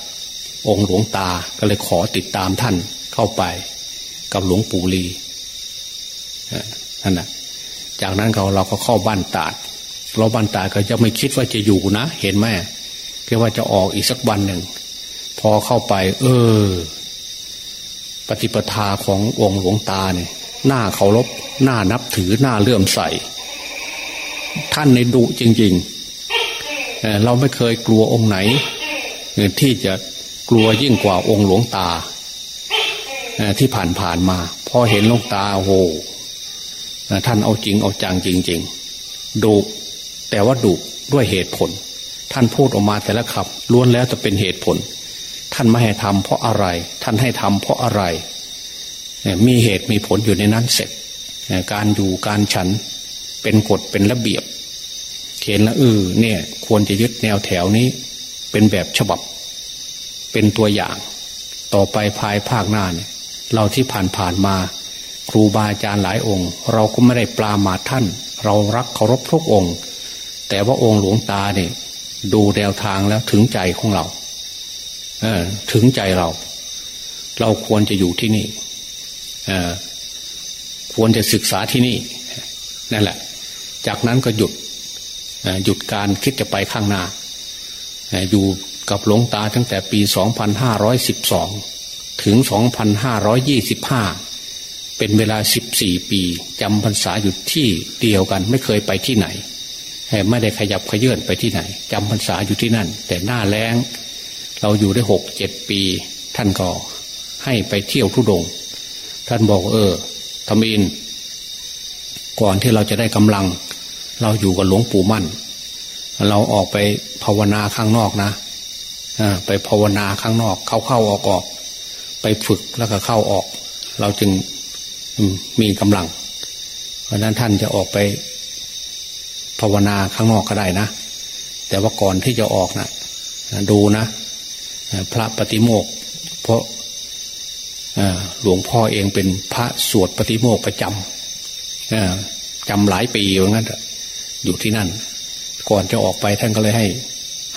องค์หลวงตาก็เลยขอติดตามท่านเข้าไป กับหลวงปู่ลีนั่นนะจากนั้นเราเราก็เข้าบ้านตาด เราบ้านตาก็จะไม่คิดว่าจะอยู่นะ เห็นไหมค่ว่าจะออกอีกสักวันหนึ่ง พอเข้าไป เออ ปฏิปทาขององค์หลวงตาเนี่ยหน้าเคารพหน้านับถือหน้าเลื่อมใสท่านในดุจริง ๆ เราไม่เคยกลัวองค์ไหน ที่จะกลัวยิ่งกว่าองค์หลวงตา ที่ผ่านผ่านมา พอเห็นหลวงตาโหท่านเอาจริงเอาจังจริง ๆดุ แต่ว่าดุด้วยเหตุผล ท่านพูดออกมาแต่ละคำล้วนแล้วจะเป็นเหตุผล ท่านไม่ให้ทำเพราะอะไร ท่านให้ทำเพราะอะไร มีเหตุมีผลอยู่ในนั้นเสร็จ การอยู่การฉันเป็นกฎเป็นระเบียบเขียนละเออเนี่ย ควรจะยึดแนวแถวนี้ เป็นแบบฉบับ เป็นตัวอย่าง ต่อไปภายภาคหน้าเนี่ย เราที่ผ่านผ่านมา ครูบาอาจารย์หลายองค์ เราก็ไม่ได้ปลามาท่าน เรารักเคารพทุกองค์ แต่ว่าองค์หลวงตาเนี่ยดูแนวทางแล้วถึงใจของเรา เออ ถึงใจเรา เราควรจะอยู่ที่นี่ เออควรจะศึกษาที่นี่นั่นแหละ จากนั้นก็หยุดหยุดการคิดจะไปข้างหน้า อยู่กับหลวงตาตั้งแต่ปี 2512 ถึง 2525 เป็นเวลา 14 ปีจำพรรษาอยู่ที่เดียวกันไม่เคยไปที่ไหน ไม่ได้ขยับขยื่นไปที่ไหนจำพรรษาอยู่ที่นั่น แต่หน้าแล้งเราอยู่ได้หกเจ็ดปี ท่านก็ให้ไปเที่ยวทุดง ท่านบอกเออทำอิน ก่อนที่เราจะได้กำลัง เราอยู่กับหลวงปู่มั่น เราออกไปภาวนาข้างนอกนะไปภาวนาข้างนอก เข้าเข้าออกออก ไปฝึกแล้วก็เข้าออก เราจึงมีกำลัง เพราะนั้นท่านจะออกไป ภาวนาข้างนอกก็ได้นะ แต่ว่าก่อนที่จะออกนะดูนะพระปฏิโมกเพราะหลวงพ่อเองเป็นพระสวดปฏิโมกประจำจำหลายปีอย่างนั้นอยู่ที่นั่น ก่อนจะออกไปท่านก็เลยให้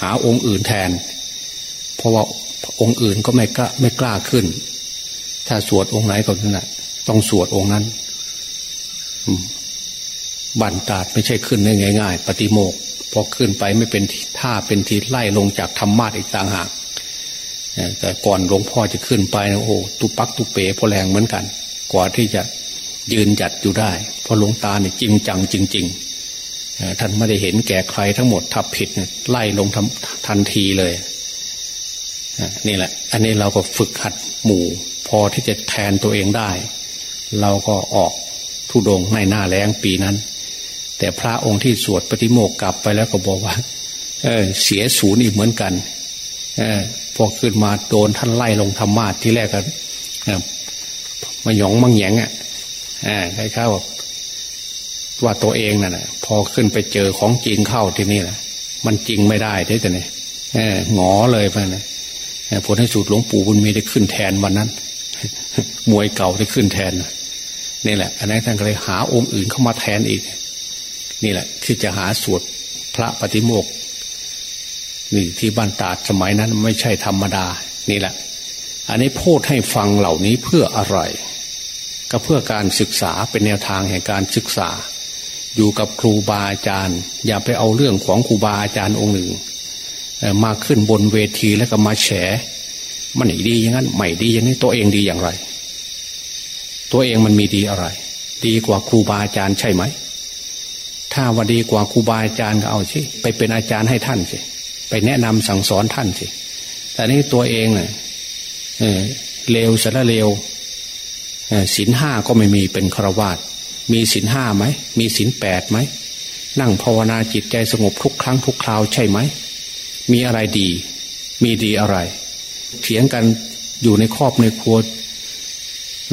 หาองค์อื่นแทน เพราะว่าองค์อื่นก็ไม่กล้าไม่กล้าขึ้น ถ้าสวดองค์ไหนก็นั่นแหะต้องสวดองค์นั้น บันตาดไม่ใช่ขึ้นได้ง่าย ๆ ปฏิโมกพอขึ้นไปไม่เป็นท่าเป็นทีไล่ลงจากธรรมาทอีกต่างหากแต่ก่อนหลวงพ่อจะขึ้นไปนะโอ้ตุปักตุเป๋พอแรงเหมือนกัน กว่าที่จะยืนจัดอยู่ได้ เพราะหลวงตาเนี่ยจริงจังจริง ๆ ท่านไม่ได้เห็นแก่ใครทั้งหมดถ้าผิดไล่ลงททันทีเลยนี่แหละ อันนี้เราก็ฝึกหัดหมู่ พอที่จะแทนตัวเองได้ เราก็ออกทุดงในหน้าแรงปีนั้น แต่พระองค์ที่สวดปฏิโมกกลับไปแล้วก็บอกว่าเออเสียศูนย์อีกเหมือนกันเออพอขึ้นมาโดนท่านไล่ลงธรรมาทที่แรกกันมาหยองมังแยงอะใครเข้าว่าตัวเองน่ะพอขึ้นไปเจอของจริงเข้าที่นี่แหละมันจริงไม่ได้ได้แต่เนี่ยหงอเลยไปนะผลให้สุดหลวงปู่บุญมีได้ขึ้นแทนวันนั้น มวยเก่าได้ขึ้นแทนนี่แหละ อันนั้นท่านก็เลยหาองค์อื่นเข้ามาแทนอีก นี่แหละ ที่จะหาสวดพระปฏิโมกนี่ที่บ้านตาดสมัยนั้นไม่ใช่ธรรมดา นี่แหละ อันนี้พูดให้ฟังเหล่านี้เพื่ออะไร ก็เพื่อการศึกษาเป็นแนวทางแห่งการศึกษา อยู่กับครูบาอาจารย์ อย่าไปเอาเรื่องของครูบาอาจารย์องค์หนึ่งมาขึ้นบนเวทีแล้วก็มาแฉ มันดีอย่างนั้นไม่ดีอย่างนี้ตัวเองดีอย่างไร ตัวเองมันมีดีอะไร ดีกว่าครูบาอาจารย์ใช่ไหม ถ้าว่าดีกว่าครูบาอาจารย์ก็เอาสิไปเป็นอาจารย์ให้ท่านสิไปแนะนำสั่งสอนท่านสิแต่นี่ตัวเองเน่ยเลวสารเลวศีลห้าก็ไม่มีเป็นครวาตมีศีลห้าไหมมีศีลแปดไหมนั่งภาวนาจิตใจสงบทุกครั้งทุกคราวใช่ไหมมีอะไรดี มีดีอะไรเถียงกันอยู่ในครอบในครัว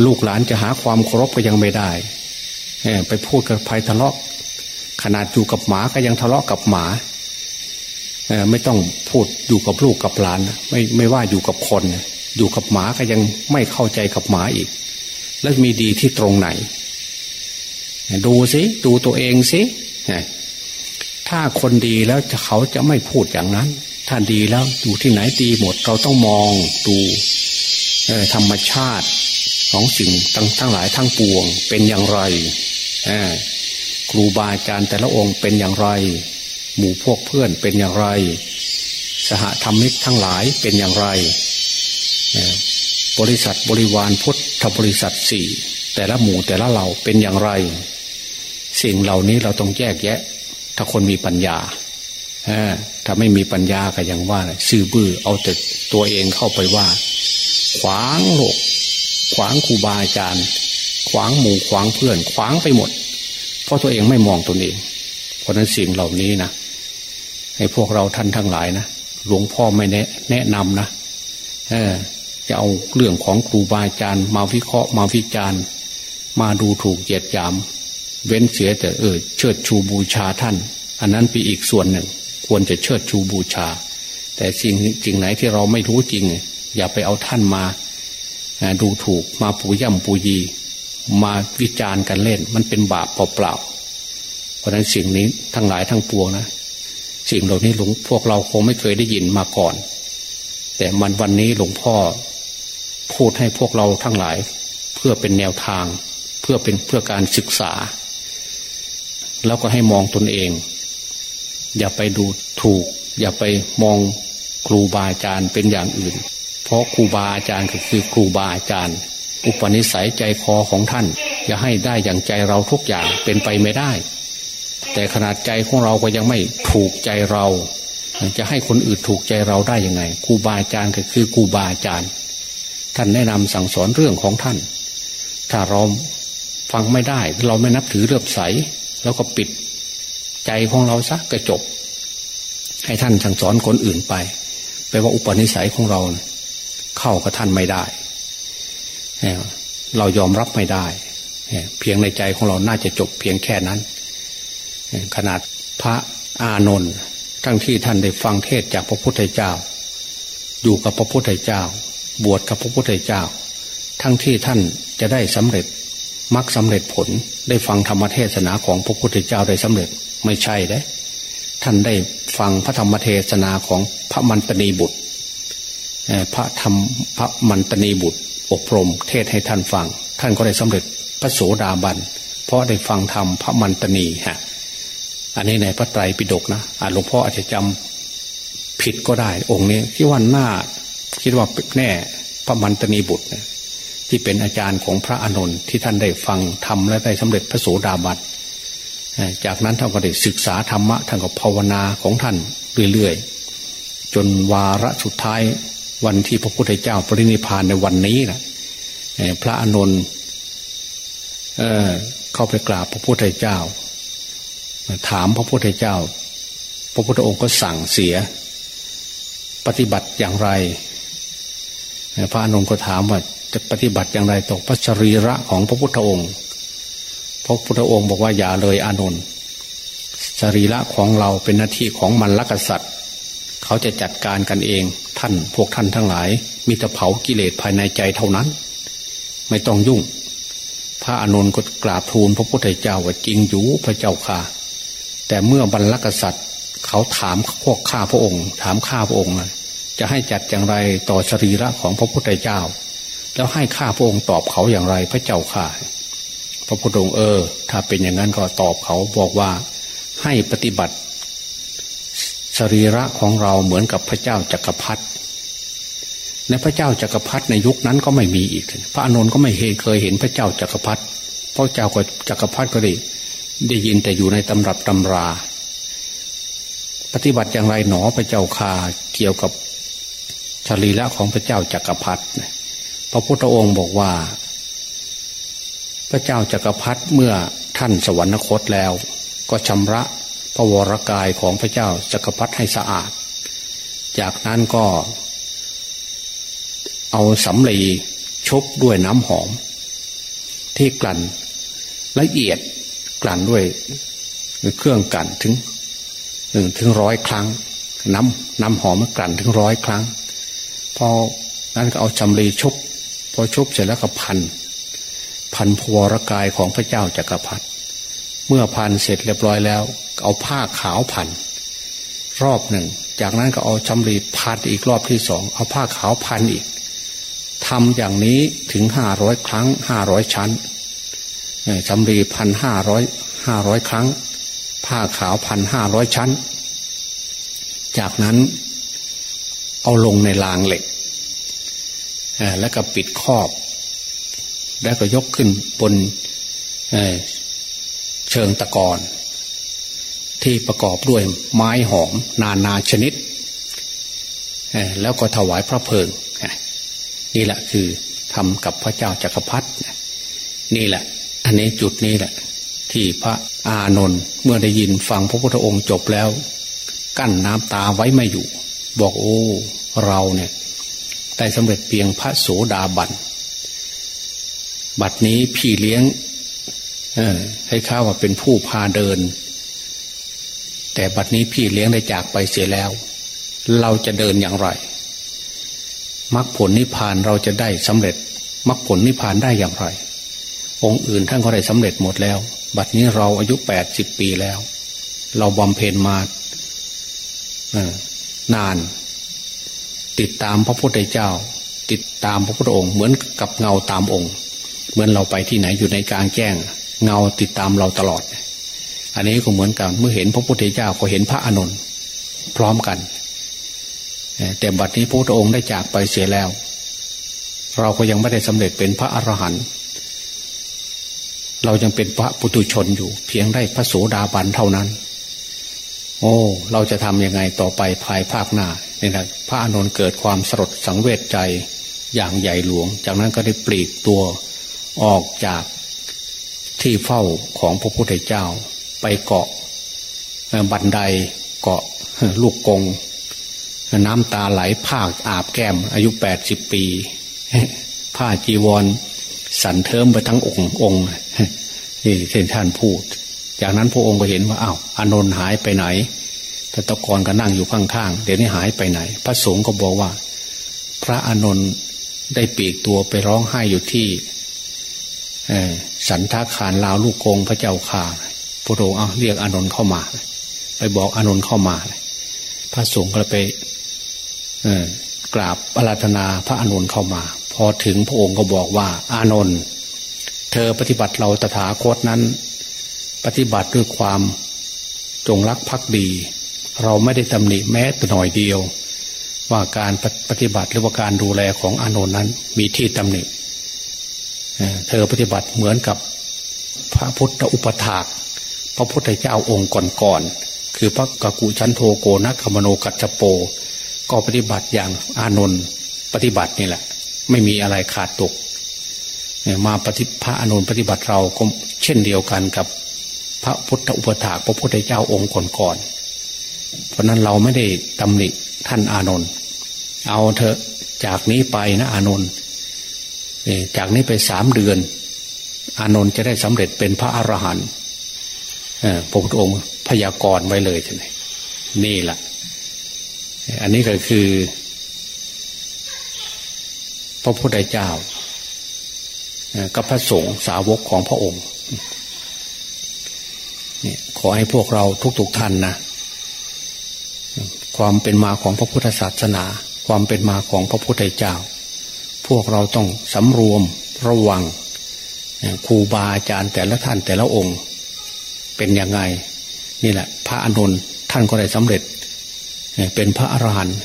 ลูกหลานจะหาความเคารพก็ยังไม่ได้ไปพูดกับภัยทะเลาะ ขนาดอยู่กับหมาก็ยังทะเลาะกับหมาไม่ต้องพูดอยู่กับลูกกับหลาน ไม่ไม่ว่าอยู่กับคน อยู่กับหมาก็ยังไม่เข้าใจกับหมาอีก แล้วมีดีที่ตรงไหน ดูสิดูตัวเองสิถ้าคนดีแล้วเขาจะไม่พูดอย่างนั้น ถ้าดีแล้วอยู่ที่ไหนดีหมด เราต้องมองดูธรรมชาติของสิ่งทั้งทั้งหลายทั้งปวงเป็นอย่างไร ครูบาอาจารย์แต่ละองค์เป็นอย่างไร หมู่พวกเพื่อนเป็นอย่างไร สหธรรมิกทั้งหลายเป็นอย่างไร บริษัทบริวารพุทธบริษัทสี่แต่ละหมู่แต่ละเหล่าเป็นอย่างไร สิ่งเหล่านี้เราต้องแยกแยะ ถ้าคนมีปัญญาถ้าไม่มีปัญญาก็อย่างว่าซื่อบื้อเอาแต่ตัวเองเข้าไปว่า ขวางโลก ขวางครูบาอาจารย์ ขวางหมู่ขวางเพื่อน ขวางไปหมด ราะตัวเองไม่มองตนเองเพราะนั้นสิ่งเหล่านี้นะให้พวกเราท่านทั้งหลายนะหลวงพ่อไม่แนะแนะนำนะเออจะเอาเรื่องของครูบาอาจารย์ มาวิเคราะห์มาวิจารณ์มาดูถูกเหยียดหยาม เว้นเสียแต่เออเชิดชูบูชาท่าน อันนั้นเป็นอีกส่วนหนึ่ง ควรจะเชิดชูบูชา แต่สิ่งจริงไหนที่เราไม่รู้จริง อย่าไปเอาท่านมาดูถูกมาปูย่ำปูยี มาวิจารณ์กันเล่น มันเป็นบาปเปล่าๆเพราะนั้นสิ่งนี้ทั้งหลายทั้งปวงนะสิ่งเหล่านี้หลวงพวกเราคงไม่เคยได้ยินมาก่อน แต่มันวันนี้หลวงพ่อพูดให้พวกเราทั้งหลาย เพื่อเป็นแนวทาง เพื่อเป็นเพื่อการศึกษา แล้วก็ให้มองตนเอง อย่าไปดูถูก อย่าไปมองครูบาอาจารย์เป็นอย่างอื่น เพเพราะครูบาอาจารย์ก็คือครูบาอาจารย์ อุปนิสัยใจคอของท่าน จะให้ได้อย่างใจเราทุกอย่างเป็นไปไม่ได้ แต่ขนาดใจของเราก็ยังไม่ถูกใจเรา จะให้คนอื่นถูกใจเราได้ยังไงครูบาอาจารย์ก็คือครูบาอาจารย์ ท่านแนะนำสั่งสอนเรื่องของท่าน ถ้าเราฟังไม่ได้ เราไม่นับถือเลื่อมใส แล้วก็ปิดใจของเราซะก็จบ ให้ท่านสั่งสอนคนอื่นไปแปลว่าอุปนิสัยของเรา เข้ากับท่านไม่ได้ เรายอมรับไม่ได้ เพียงในใจของเราน่าจะจบเพียงแค่นั้น ขนาดพระอานนท์ทั้งที่ท่านได้ฟังเทศจากพระพุทธเจ้า อยู่กับพระพุทธเจ้า บวชกับพระพุทธเจ้า ทั้งที่ท่านจะได้สำเร็จมรรคสาเร็จผลได้ฟังธรรมเทศนาของพระพุทธเจ้าได้สำเร็จไม่ใช่เด้ ท่านได้ฟังพระธรรมเทศนาของพระมันตนีบุตรพระธรรมพระมันตนีบุตร อบรมเทศให้ท่านฟัง ท่านก็ได้สำเร็จพระโสดาบัน เพราะได้ฟังธรรมพระมันตนีฮะอันนี้ในพระไตรปิฎกนะอาหลวงพ่ออาจจะจำผิดก็ได้ องค์นี้คิดว่าหน้าคิดว่าแน่พระมันตนีบุตรนที่เป็นอาจารย์ของพระอานนท์ที่ท่านได้ฟังธรรมและได้สำเร็จพระโสดาบันจากนั้นท่านก็ได้ศึกษาธรรมะท่านก็ภาวนาของท่านเรื่อยๆ จนวาระสุดท้าย วันที่พระพุทธเจ้าปรินิพานในวันนี้นะพระอานนท์เเข้าไปกราบพระพุทธเจ้า ถามพระพุทธเจ้า พระพุทธองค์ก็สั่งเสีย ปฏิบัติอย่างไร พระอานนท์ก็ถามว่าจะปฏิบัติอย่างไรต่อพระชรีระของพระพุทธองค์ พระพุทธองค์บอกว่าอย่าเลยอานนท์สรีระของเราเป็นหน้าที่ของมันลกษัตริย์ เขาจะจัดการกันเอง ท่านพวกท่านทั้งหลาย มีแต่เผากิเลสภายในใจเท่านั้น ไม่ต้องยุ่ง พระอานนก็กราบทูลพระพุทธเจ้าว่าจริงอยู่พระเจ้าค่ะ แต่เมื่อบรรลกษัตริย์ เขาถามพวกข้าพระองค์ ถามข้าพระองค์จะให้จัดอย่างไรต่อสรีระของพระพุทธเจ้า แล้วให้ข้าพระองค์ตอบเขาอย่างไรพระเจ้าค่ะ พระพุทธองค์เออ ถ้าเป็นอย่างนั้นก็ตอบเขาบอกว่าให้ปฏิบัติ สรีระของเราเหมือนกับพระเจ้าจักรพรรดิในพระเจ้าจักรพรรดิในยุคนั้นก็ไม่มีอีก พระอนุนก็ไม่เคยเห็นพระเจ้าจักรพรรดิพระเจ้าก็จักรพรรดิก็ได้ได้ยินแต่อยู่ในตำรับตำรา ปฏิบัติอย่างไรหนอพระเจ้าคาเกี่ยวกับชรีระของพระเจ้าจักรพรรดิพระพุทธองค์บอกว่า พระเจ้าจักรพรรดิเมื่อท่านสวรรคตแล้ว ก็ชำระ พระวรกายของพระเจ้าจักรพรรดิให้สะอาด จากนั้นก็ เอาสำลีชุบด้วยน้ำหอม ที่กลั่นละเอียดกลั่นด้วยเครื่องกลั่นถึงหนึ่งถึงร้อยครั้ง น้ำน้ำหอมกลั่นถึงร้อยครั้ง พอนั้นก็เอาสำลีชุบพอชุบเสร็จแล้วก็พัน พันพวรกายของพระเจ้าจากักรพรรดิเมื่อพันเสร็จเรียบร้อยแล้ว เอาผ้าขาวพัน รอบหนึ่ง จากนั้นก็เอาจำรีพันอีกรอบที่สองเอาผ้าขาวพันอีกทำอย่างนี้ถึงห้าร้อยครั้งห้าร้อยชั้นจำรีพันห้าร้อยห้าร้อยครั้ง ผ้าขาวพันห้าร้อยชั้น จากนั้น เอาลงในรางเหล็กแล้วก็ปิดครอบ แล้วก็ยกขึ้นบนเชิงตะกอน ที่ประกอบด้วยไม้หอม นานาชนิด แล้วก็ถวายพระเพลิง นี่แหละคือทำกับพระเจ้าจักรพรรดินี่แหละ อันนี้จุดนี้แหละ ที่พระอานนท์เมื่อได้ยินฟังพระพุทธองค์จบแล้ว กั้นน้ำตาไว้ไม่อยู่ บอกโอ้ เราเนี่ยได้สำเร็จเพียงพระโสดาบันบัดนี้พี่เลี้ยงให้ข้าว่าเป็นผู้พาเดิน แต่บัดนี้พี่เลี้ยงได้จากไปเสียแล้ว เราจะเดินอย่างไรมรรคผลนิพพานเราจะได้สำเร็จมรรคผลนิพพานได้อย่างไร องค์อื่นท่านก็ได้สำเร็จหมดแล้ว บัดนี้เราอายุแปดสิบปีแล้ว เราบำเพ็ญมานาน ติดตามพระพุทธเจ้า ติดตามพระพุทธองค์ เหมือนกับเงาตามองค์ เหมือนเราไปที่ไหนอยู่ในกลางแจ้ง เงาติดตามเราตลอด อันนี้ก็เหมือนกัน เมื่อเห็นพระพุทธเจ้าก็เห็นพระอนุนพร้อมกัน แต่บัดนี้พระพุทธองค์ได้จากไปเสียแล้ว เราก็ยังไม่ได้สำเร็จเป็นพระอรหันต์เรายังเป็นพระปุตุชนอยู่ เพียงได้พระโสดาบันเท่านั้น โอ้ เราจะทำยังไงต่อไปภายภาคหน้าเนี่ยนะพระอานนท์เกิดความสลดสังเวชใจอย่างใหญ่หลวง จากนั้นก็ได้ปลีกตัวออกจากที่เฝ้าของพระพุทธเจ้า ไปเกาะบันไดเกาะลูกกง น้ำตาไหลภาคอาบแก้ม อายุแปดสิบปี ผ้าจีวร สันเทิมไปทั้งองค์องค์นี่ท่านพูด จากนั้นพระองค์ก็เห็นว่าอ้าวอนนท์หายไปไหนพระตะกรก็นั่งอยู่ข้างๆ เดี๋ยวนี้หายไปไหน พระสงฆ์ก็บอกว่า พระอนนท์ได้ปีกตัวไปร้องไห้อยู่ที่สันทาขานลาวลูกกงพระเจ้าข่า พระองค์เอาเรียกอานนท์เข้ามา ไปบอกอานนท์เข้ามา พระสงฆ์ก็ไปกราบอาราธนาพระอานนท์เข้ามา พอถึงพระองค์ก็บอกว่า อานนท์เธอปฏิบัติเราตถาคตนั้น ปฏิบัติด้วยความจงรักภักดี เราไม่ได้ตำหนิแม้แต่หน่อยเดียว ว่าการปฏิบัติหรือว่าการดูแลของอานนท์นั้น มีที่ตำหนิเธอปฏิบัติเหมือนกับพระพุทธอุปถาก ระพุทธเจ้าองค์ก่อนๆคือพระกกุชันโทโกนัคมโนกัจจโป ก็ปฏิบัติอย่างอานนท์ปฏิบัตินี่แหละ ไม่มีอะไรขาดตกมาปฏิพระอานนท์ปฏิบัติเราก็เช่นเดียวกันกับพระพุทธอุปถากพระพุทธเจ้าองค์ก่อนๆเพราะนั้นเราไม่ได้ตำหนิท่านอานนท์เอาเถอะจากนี้ไปนะอานนท์จากนี้ไปสามเดือน อานนท์จะได้สำเร็จเป็นพระอรหันต์ พระพุทธองค์พยากรณ์ไว้เลยท่านนี่แหละอันนี้ก็คือ พระพุทธเจ้ากับพระสงฆ์สาวกของพระองค์นี่ขอให้พวกเราทุกๆทท่านนะความเป็นมาของพระพุทธศาสนา ความเป็นมาของพระพุทธเจ้า พวกเราต้องสำรวมระวังครูบาอาจารย์แต่ละท่านแต่ละองค์ เป็นยังไง นี่แหละ พระอนุนท่านก็ได้สำเร็จ เป็นพระอรหันต์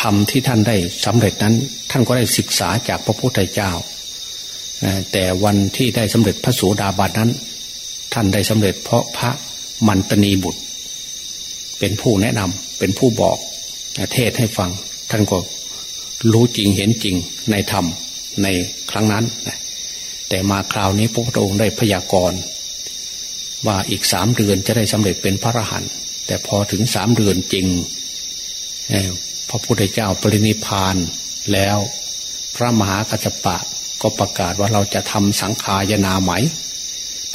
ธรรมที่ท่านได้สำเร็จนั้น ท่านก็ได้ศึกษาจากพระพุทธเจ้า แต่วันที่ได้สำเร็จพระโสดาบันนั้น ท่านได้สำเร็จ เพราะพระมันตนีบุตร เป็นผู้แนะนำเป็นผู้บอกเทศให้ฟัง ท่านก็รู้จริงเห็นจริงในธรรมในครั้งนั้น แต่มาคราวนี้พระพุทธองค์ได้พยากรณ์ ว่าอีกสามเดือนจะได้สำเร็จเป็นพระอรหันต์แต่พอถึงสามเดือนจริงพระพุทธเจ้าปรินิพานแล้วพระมหากัจจปะก็ประกาศว่าเราจะทำสังขายนาไหม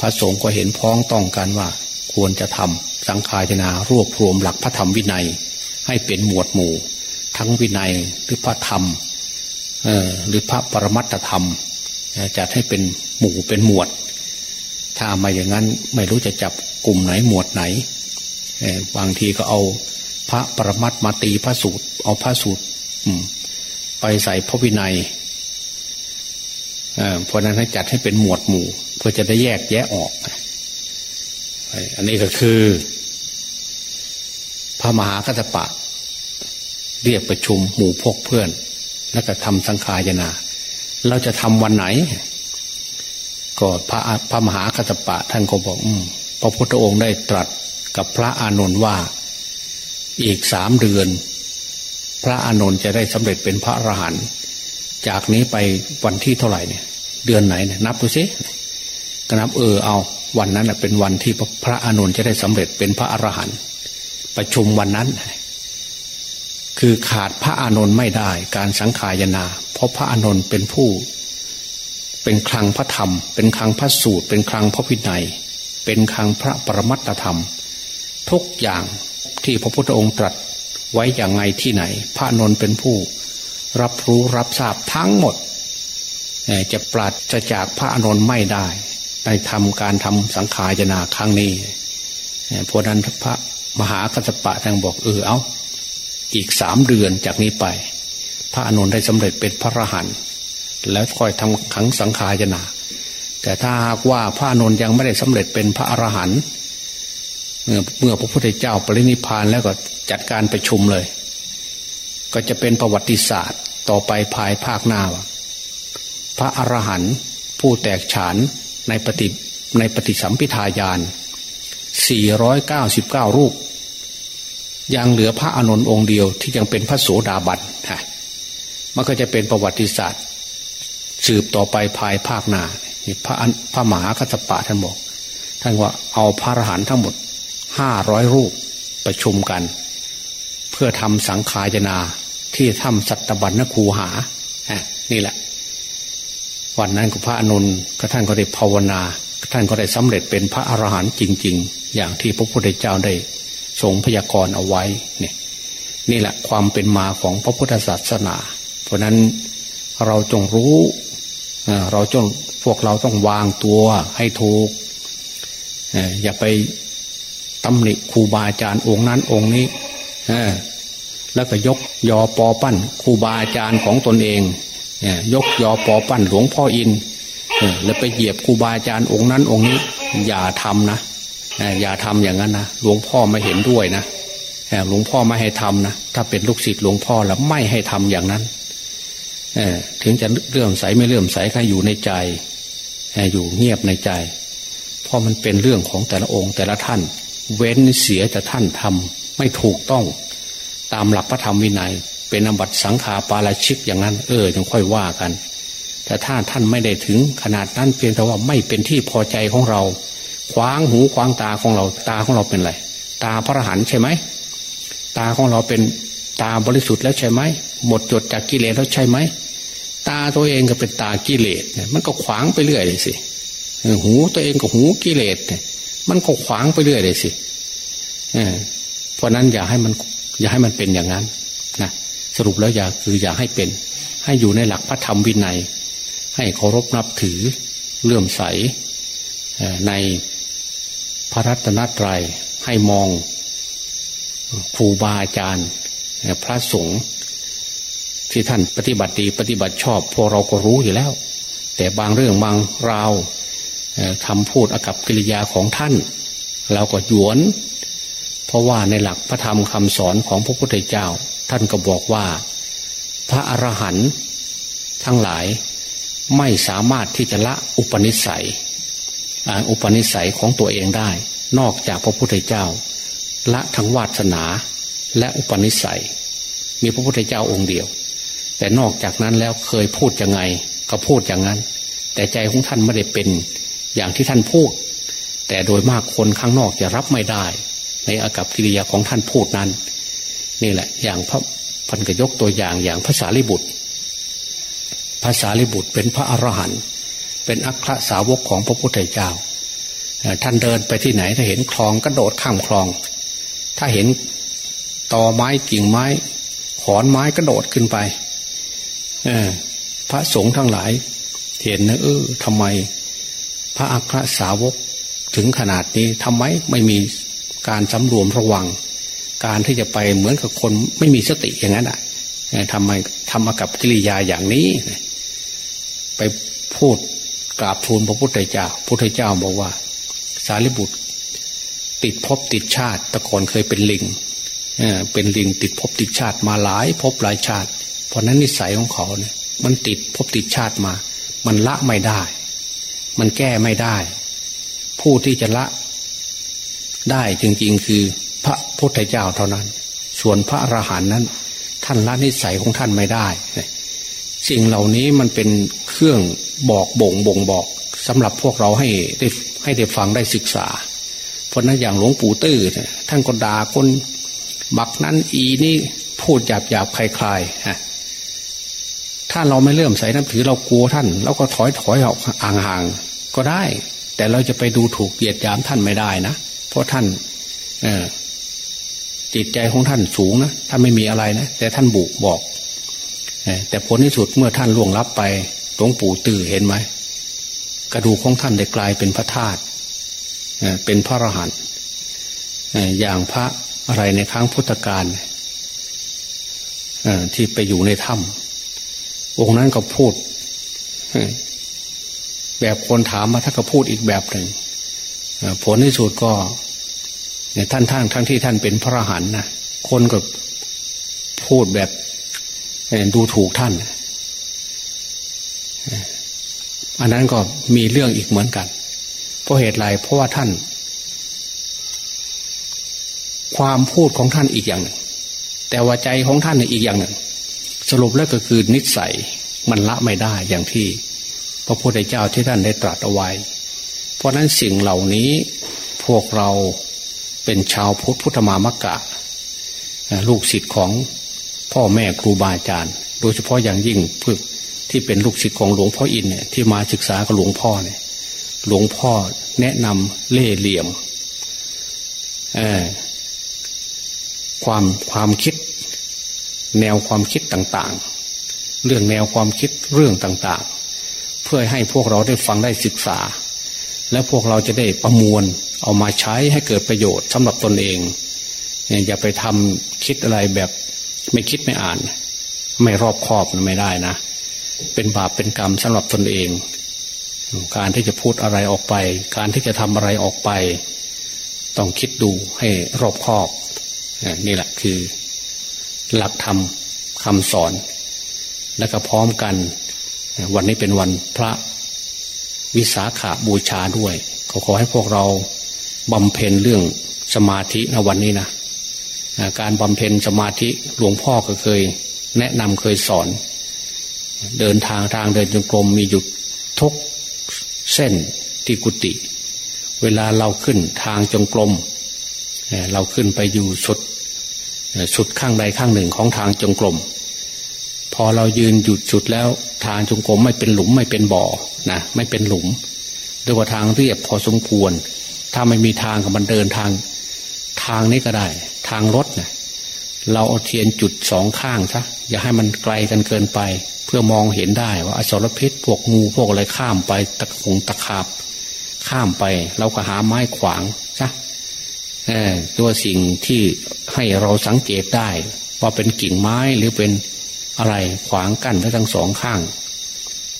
พระสงฆ์ก็เห็นพ้องต้องกันว่า ควรจะทำสังขายนารวบรวมหลักพระธรรมวินัย ให้เป็นหมวดหมู่ ทั้งวินัยหรือพระธรรมหรือพระปรมัตธรรมจัดให้เป็นหมู่เป็นหมวด ถ้ามาอย่างนั้นไม่รู้จะจับกลุ่มไหนหมวดไหนบางทีก็เอาพระปรมัตมาตีพระสูตร เอาพระสูตรไปใส่พระวินัยเพราะนั้นให้จัดให้เป็นหมวดหมู่ เพื่อจะได้แยกแยะออก อันนี้ก็คือ พระมหากัตปะ เรียกประชุมหมู่พกเพื่อน แล้วก็ทำสังขายนา เราจะทำวันไหน ก็พระพระมหากัตปะท่านก็บอกอพระพุทธองค์ได้ตรัสกับพระอานนท์ว่า อีกสามเดือน พระอานนท์จะได้สำเร็จเป็นพระอรหันต์จากนี้ไปวันที่เท่าไหร่เนี่ย เดือนไหนเนี่ยนับดูสิก็นับเออเอาวันนั้นเป็นวันที่พระอานนท์จะได้สำเร็จเป็นพระอรหันต์ประชุมวันนั้น คือขาดพระอานนท์ไม่ได้ การสังขายนา เพราะพระอานนท์เป็นผู้ เป็นคลังพระธรรม เป็นคลังพระสูตร เป็นคลังพระวินัย เป็นคลังพระปรมัตธรรม ทุกอย่างที่พระพุทธองค์ตรัสไว้อย่างไงที่ไหน พระนนเป็นผู้ รับรู้รับทราบทั้งหมด จะปราศจะจากพระนนไม่ได้ ในทำการทำสังขายนาครั้งนี้เพราะนั้นพระมหากัสปะท่านบอกเออเอาอีกสามเดือนจากนี้ไป พระอนุนได้สำเร็จเป็นพระอรหันต์ แล้วค่อยทำขังสังขายนา แต่ถ้าหากว่าพระนนยังไม่ได้สำเร็จเป็นพระอรหันต์เมื่อพระพุทธเจ้าปรินิพานแล้วก็จัดการประชุมเลย ก็จะเป็นประวัติศาสตร์ต่อไปภายภาคหน้าพระอรหันต์ผู้แตกฉานในปฏิในปฏิสัมพิทายาน 499 รูป ยังเหลือพระอนนท์องค์เดียวที่ยังเป็นพระโสดาบันฮะมันก็จะเป็นประวัติศาสตร์ สืบต่อไปภายภาคหน้าพระพระมหาคัตปะท่านบอกท่านว่าเอาพระอรหันต์ทั้งหมดห้าร้อยรูปประชุมกัน เพื่อทำสังขายนาที่ถ้ำสัตบัญนคูหาอ่นี่แหละ วันนั้นก็พระอนุนก็ท่านก็ได้ภาวนา ท่านก็ได้สำเร็จเป็นพระอรหันต์จริง ๆ อย่างที่พระพุทธเจ้าได้ทรงพยากรณ์เอาไว้เนี่ยนี่แหละความเป็นมาของพระพุทธศาสนา เพราะนั้นเราจงรู้ เราจงพวกเราต้องวางตัวให้ถูกอย่าไปตำหนิครูบาอาจารย์องค์นั้นองค์นี้แล้วก็ยกยอปอปั้นครูบาอาจารย์ของตนเองยกยอปอปั้นหลวงพ่ออินแล้วไปเหยียบครูบาอาจารย์องค์นั้นองค์นี้ อย่าทำนะอย่าทำอย่างนั้นนะหลวงพ่อไม่เห็นด้วยนะหลวงพ่อไม่ให้ทำนะถ้าเป็นลูกศิษย์หลวงพ่อแล้วไม่ให้ทำอย่างนั้น ถึงจะเลื่อมใสไม่เลื่อมใสใครอยู่ในใจอยู่เงียบในใจ เพราะมันเป็นเรื่องของแต่ละองค์แต่ละท่าน เว้นเสียแต่ท่านทำไม่ถูกต้อง ตามหลักพระธรรมวินัย เป็นอบัตสังขาปาราชิกอย่างนั้น เออยังค่อยว่ากัน แต่ถ้าท่านไม่ได้ถึงขนาดนั้นเพียงแต่ว่าไม่เป็นที่พอใจของเราคว้างหูคว้างตาของเราตาของเราเป็นไรตาพระหันใช่ไหมตาของเราเป็นตาบริสุทธิ์แล้วใช่ไหมหมดจดจากกิเลสแล้วใช่ไหม ตาตัวเองก็เป็นตากิเลสมันก็ขวางไปเรื่อยเลยสิหูตัวเองก็หูกิเลสมันก็ขวางไปเรื่อยเลยสิเพราะนั้นอย่าให้มันอย่าให้มันเป็นอย่างนั้นนะสรุปแล้วอย่าคืออย่าให้เป็น ให้อยู่ในหลักพระธรรมวินัย ให้เคารพนับถือเลื่อมใสในพระรัตนตรัยให้มองครูบาอาจารย์ พระสงฆ์ ที่ท่านปฏิบัติดีปฏิบัติชอบ พวกเราก็รู้อยู่แล้ว แต่บางเรื่องบางราวคำพูดอากับกิริยาของท่าน เราก็หยวน เพราะว่าในหลักพระธรรมคำสอนของพระพุทธเจ้า ท่านก็บอกว่า พระอรหันต์ทั้งหลายไม่สามารถที่จะละอุปนิสัยอุปนิสัยของตัวเองได้ นอกจากพระพุทธเจ้า ละทั้งวาสนาและอุปนิสัย มีพระพุทธเจ้าองค์เดียว แต่นอกจากนั้นแล้วเคยพูดยังไง ก็พูดอย่างนั้น แต่ใจของท่านไม่ได้เป็นอย่างที่ท่านพูด แต่โดยมากคนข้างนอกจะรับไม่ได้ ในอากับกิริยาของท่านพูดนั้น นี่แหละ อย่างพระพันกยกตัวอย่างอย่างภาษาลิบุตรภาษาลิบุตรเป็นพระอรหันต์เป็นอัครสาวกของพระพุทธเจ้าท่านเดินไปที่ไหนถ้าเห็นคลองก็โดดข้ามคลอง ถ้าเห็นตอไม้กิ่งไม้ ขอนไม้ก็โดดขึ้นไป พระสงฆ์ทั้งหลาย เห็นนะเออทำไม พระอัครสาวกถึงขนาดนี้ทำไมไม่มีการสำรวมระวัง การที่จะไปเหมือนกับคนไม่มีสติอย่างนั้นอะทำไมทำมากับกิริยาอย่างนี้ ไปพูดกราบทูลพระพุทธเจ้า พุทธเจ้าบอกว่า สารีบุตร ติดภพติดชาติตะกอนเคยเป็นลิงเเป็นลิงติดภพติดชาติมาหลายภพหลายชาติ เพราะนั้นนิสัยของเขาเนี่ยมันติดภพติดชาติมา มันละไม่ได้ มันแก้ไม่ได้ ผู้ที่จะละได้จริงๆคือพระพุทธเจ้าเท่านั้น ส่วนพระอรหันต์นั้น ท่านละนิสัยของท่านไม่ได้ สิ่งเหล่านี้มันเป็นเครื่องบอกบ่งบ่งบอกสำหรับพวกเราให้ได้ให้ได้ฟังได้ศึกษา เพราะนั้นอย่างหลวงปู่ตื้อท่านก็ด่าคนบักนั้นอีนี่พูดหยาบหยาบคลายๆฮะ ถ้าเราไม่เลื่อมใสน้ำถือเรากลัวท่านเราก็ถอยถอยออกห่างๆก็ได้ แต่เราจะไปดูถูกเหยียดยามท่านไม่ได้นะ เพราะท่าน เอจิตใจของท่านสูงนะท่านไม่มีอะไรนะแต่ท่านบุกบอกแต่ผลที่สุดเมื่อท่านล่วงลับไปหลวงปู่ตื่อเห็นไหมกระดูกของท่านได้กลายเป็นพระธาตุเป็นพระอรหันต์อย่างพระอะไรในครั้งพุทธกาลที่ไปอยู่ในถ้ำ องค์นั้นก็พูดแบบคนถามมาถ้านก็พูดอีกแบบหนึ่งผลที่สุดก็เนี่ยท่านท่านทั้งที่ท่านเป็นพระหันนะคนก็พูดแบบดูถูกท่านอันนั้นก็มีเรื่องอีกเหมือนกัน เพราะเหตุไรเพราะว่าท่าน ความพูดของท่านอีกอย่างหนึ่งแต่ว่าใจของท่านอีกอย่างหนึ่ง สรุปแล้วก็คือนิสัยมันละไม่ได้อย่างที่พระพุทธเจ้าที่ท่านได้ตรัสเอาไว้ เพราะนั้นสิ่งเหล่านี้พวกเราเป็นชาวพุทธพุทธมามกกะ ลูกศิษย์ของพ่อแม่ครูบาอาจารย์ โดยเฉพาะอย่างยิ่งพื่อที่เป็นลูกศิษย์ของหลวงพ่ออินเนี่ยที่มาศึกษากับหลวงพ่อเนี่ย หลวงพ่อแนะนำเล่เหลี่ยมความความคิด แนวความคิดต่างๆ เรื่องแนวความคิดเรื่องต่างๆ เพื่อให้พวกเราได้ฟังได้ศึกษา และพวกเราจะได้ประมวลเอามาใช้ให้เกิดประโยชน์สำหรับตนเองอย่าไปทำคิดอะไรแบบไม่คิดไม่อ่าน ไม่รอบคอบไม่ได้นะ เป็นบาปเป็นกรรมสำหรับตนเอง การที่จะพูดอะไรออกไป การที่จะทำอะไรออกไป ต้องคิดดูให้รอบคอบนี่แหละคือ หลักธรรมคำสอน และก็พร้อมกัน วันนี้เป็นวันพระวิสาขาบูชาด้วยขอขอให้พวกเราบำเพ็ญเรื่องสมาธิในวันนี้นะการบำเพ็ญสมาธิหลวงพ่อก็เคย แนะนำเคยสอน เดินทางทางเดินจงกรมมีหยุดทุกเส้นที่กุฏิเวลาเราขึ้นทางจงกรมเราขึ้นไปอยู่สุด สุดข้างใดข้างหนึ่งของทางจงกรมพอเรายืนหยุดจุดแล้วทางจงกรมไม่เป็นหลุมไม่เป็นบ่อนะไม่เป็นหลุมด้วยว่าทางเรียบพอสมควร ถ้าไม่มีทางกับมันเดินทาง ทางนี้ก็ได้ ทางรถเนะเราเอาเทียนจุดสองข้างซะอย่าให้มันไกลกันเกินไป เพื่อมองเห็นได้ว่าอสรพิษพวกงูพวกอะไรข้ามไปตะคงตะขาบ ข้ามไป เราก็หาไม้ขวางซะ ตัวสิ่งที่ให้เราสังเกตได้ ว่าเป็นกิ่งไม้หรือเป็นอะไรขวางกั้นทั้งสองข้าง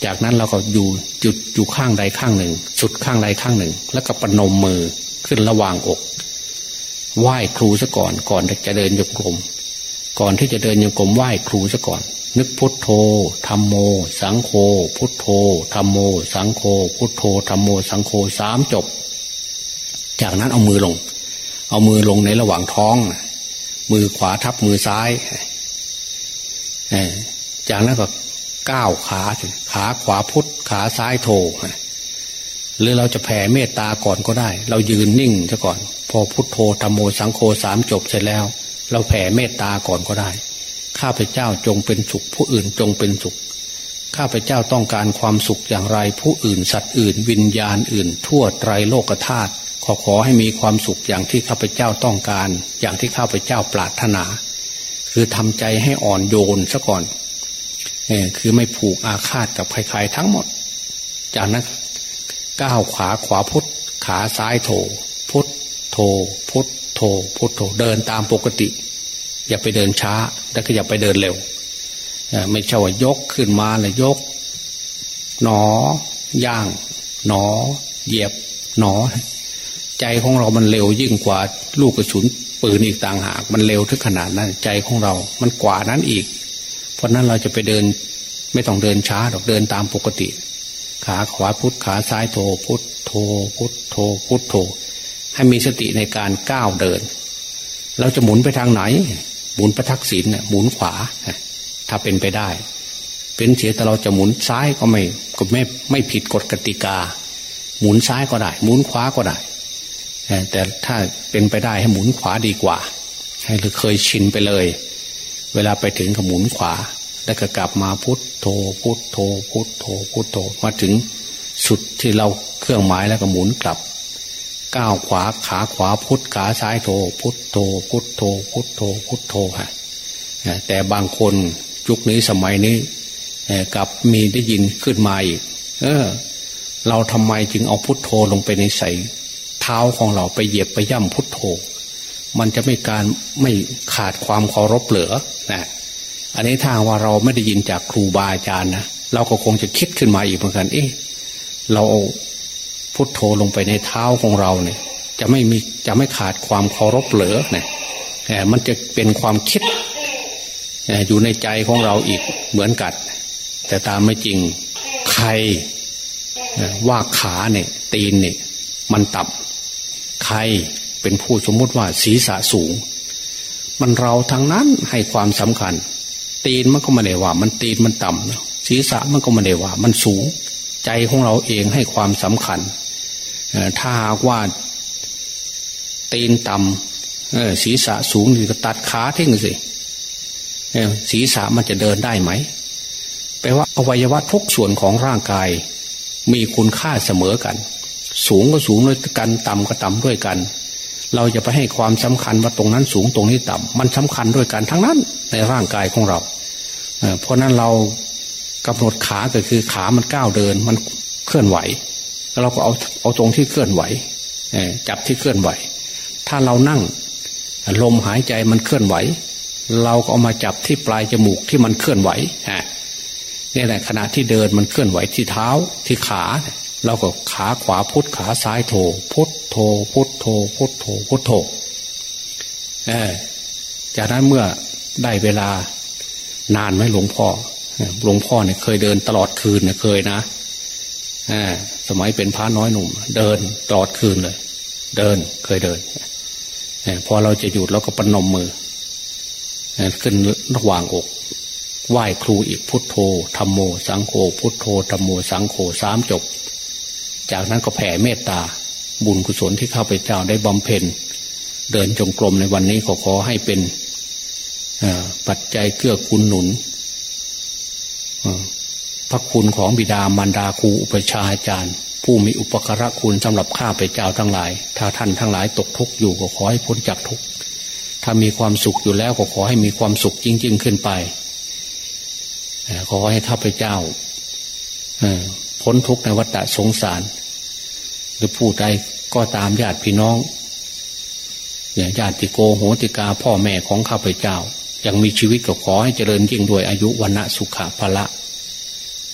จากนั้นเราก็อยู่จุดอยู่ข้างใดข้างหนึ่ง สุดข้างใดข้างหนึ่ง แล้วก็ปนมมือขึ้นระหว่างอก ไหว้ครูซะก่อนก่อนจะเดินโยกลมก่อนที่จะเดินโยกลมไหว้ครูซะก่อน นึกพุทโธธรรมโม สังโฆพุทโธธรรมโม สังโฆพุทโธธรรมโม สังโฆสามจบ จากนั้นเอามือลง เอามือลงในระหว่างท้อง มือขวาทับมือซ้ายจากนั้นก็ก้าวขาขาขวาพุทธขาซ้ายโธหรือเราจะแผ่เมตตาก่อนก็ได้ เรายืนนิ่งซะก่อน พอพุทโธธรรมโมสังโฆสามจบเสร็จแล้ว เราแผ่เมตตาก่อนก็ได้ ข้าพเจ้าจงเป็นสุข ผู้อื่นจงเป็นสุข ข้าพเจ้าต้องการความสุขอย่างไร ผู้อื่นสัตว์อื่น วิญญาณอื่น ทั่วไตรโลกธาตุ ขอขอให้มีความสุขอย่างที่ข้าพเจ้าต้องการ อย่างที่ข้าพเจ้าปรารถนา คือทำใจให้อ่อนโยนซะก่อนเอคือไม่ผูกอาฆาตกับใครๆทั้งหมด จากนั้นก้าวขวาขวาพุทธขาซ้ายโถ พุทโธพุทโธพุทโธเดินตามปกติ อย่าไปเดินช้าแล้วก็อย่าไปเดินเร็วไม่ใช่ว่ายกขึ้นมาเลยยก หนอย่าง หนอ เหยียบ หนอ ใจของเรามันเร็วยิ่งกว่าลูกกระสุนปืนอีกต่างหาก มันเร็วถึงขนาดนั้น ใจของเรา มันกว่านั้นอีก เพราะนั้นเราจะไปเดิน ไม่ต้องเดินช้าหรอกเดินตามปกติ ขาขวาพุทธขาซ้ายโธพุทโธพุทโธพุทโธให้มีสติในการก้าวเดิน เราจะหมุนไปทางไหน หมุนประทักษิณหมุนขวา ถ้าเป็นไปได้ เป็นเสียแต่เราจะหมุนซ้ายก็ไม่ก็ไม่ไม่ผิดกฎกติกา หมุนซ้ายก็ได้ หมุนขวาก็ได้ แต่ถ้าเป็นไปได้ให้หมุนขวาดีกว่า ให้เราเคยชินไปเลย เวลาไปถึงก็หมุนขวา แล้วก็กลับมาพุทโธพุทโธพุทโธพุทโธมาถึงสุดที่เราเครื่องหมายแล้วก็หมุนกลับก้าวขวาขาขวาพุทธขาซ้ายโทพุทโธพุทโธพุทโธพุทโธฮะแต่บางคนยุคนี้สมัยนี้กับมีได้ยินขึ้นมาอีก เออ เราทำไมจึงเอาพุทโธลงไปในใส่ เท้าของเราไปเหยียบไปย่ำพุทโธ มันจะไม่การไม่ขาดความเคารพเหลือนะอันนี้ทางว่าเราไม่ได้ยินจากครูบาอาจารย์นะเราก็คงจะคิดขึ้นมาอีกเหมือนกัน เอ๊ะเราพุทโธลงไปในเท้าของเราเนี่ย จะไม่มีจะไม่ขาดความเคารพเหลือเนี่ยมันจะเป็นความคิดอยู่ในใจของเราอีกเหมือนกันแต่ตามไม่จริงใครว่าขาเนี่ย ตีนเนี่ย มันต่ำ ใครเป็นผู้สมมติว่าศีรษะสูง มันเราทั้งนั้นให้ความสำคัญ ตีนมันก็ไม่ได้ว่า มันตีนมันต่ำศีรษะมันก็ไม่ได้ว่า มันสูง ใจของเราเองให้ความสำคัญถ้าหากว่าตีนต่ำศีรษะสูงนี่ก็ตัดขาทิ้งสิศีรษะมันจะเดินได้ไหมแปลว่าอวัยวะทุกส่วนของร่างกาย มีคุณค่าเสมอกัน สูงก็สูงด้วยกันต่ำก็ต่ำด้วยกัน เราจะไปให้ความสำคัญว่าตรงนั้นสูงตรงนี้ต่ำมันสำคัญด้วยกันทั้งนั้นในร่างกายของเราเพราะนั้นเรากำหนดขาก็คือขามันก้าวเดินมันเคลื่อนไหวเราก็เอาเอาตรงที่เคลื่อนไหวจับที่เคลื่อนไหว ถ้าเรานั่งลมหายใจมันเคลื่อนไหว เราก็เอามาจับที่ปลายจมูกที่มันเคลื่อนไหวฮะนี่แหละขณะที่เดินมันเคลื่อนไหวที่เท้าที่ขา เราก็ขาขวาพุทธขาซ้ายโถพุทโถพุทโถพุทโถพุทโถเออจากนั้นเมื่อได้เวลานานไหมหลวงพ่อหลวงพ่อเนี่ยเคยเดินตลอดคืนเนี่ยเคยนะสมัยเป็นพระน้อยหนุ่ม เดินตลอดคืนเลย เดินเคยเดินพอเราจะหยุดเราก็ปนมมือขึ้นระหว่างอก ไหว้ครูอีกพุทโธธรรมโม สังโฆพุทโธธรรมโม สังโฆสามจบ จากนั้นก็แผ่เมตตาบุญกุศลที่ข้าพเจ้าได้บำเพ็ญ เดินจงกรมในวันนี้ขอขอให้เป็นปัจจัยเกื้อกูลหนุนพระคุณของบิดามารดาครูอุปชาอาจารย์ ผู้มีอุปการะคุณสำหรับข้าพเจ้าทั้งหลาย ถ้าท่านทั้งหลายตกทุกข์อยู่ก็ขอให้พ้นจากทุกข์ถ้ามีความสุขอยู่แล้วก็ขอให้มีความสุขจริง ๆ ขึ้นไปขอให้ข้าพเจ้า พ้นทุกข์ในวัฏสงสาร หรือผู้ใดก็ตามญาติพี่น้องอย่างญาติโกโหติกาพ่อแม่ของข้าพเจ้า ยังมีชีวิตก็ขอให้เจริญยิ่งด้วยอายุวันะสุขภละ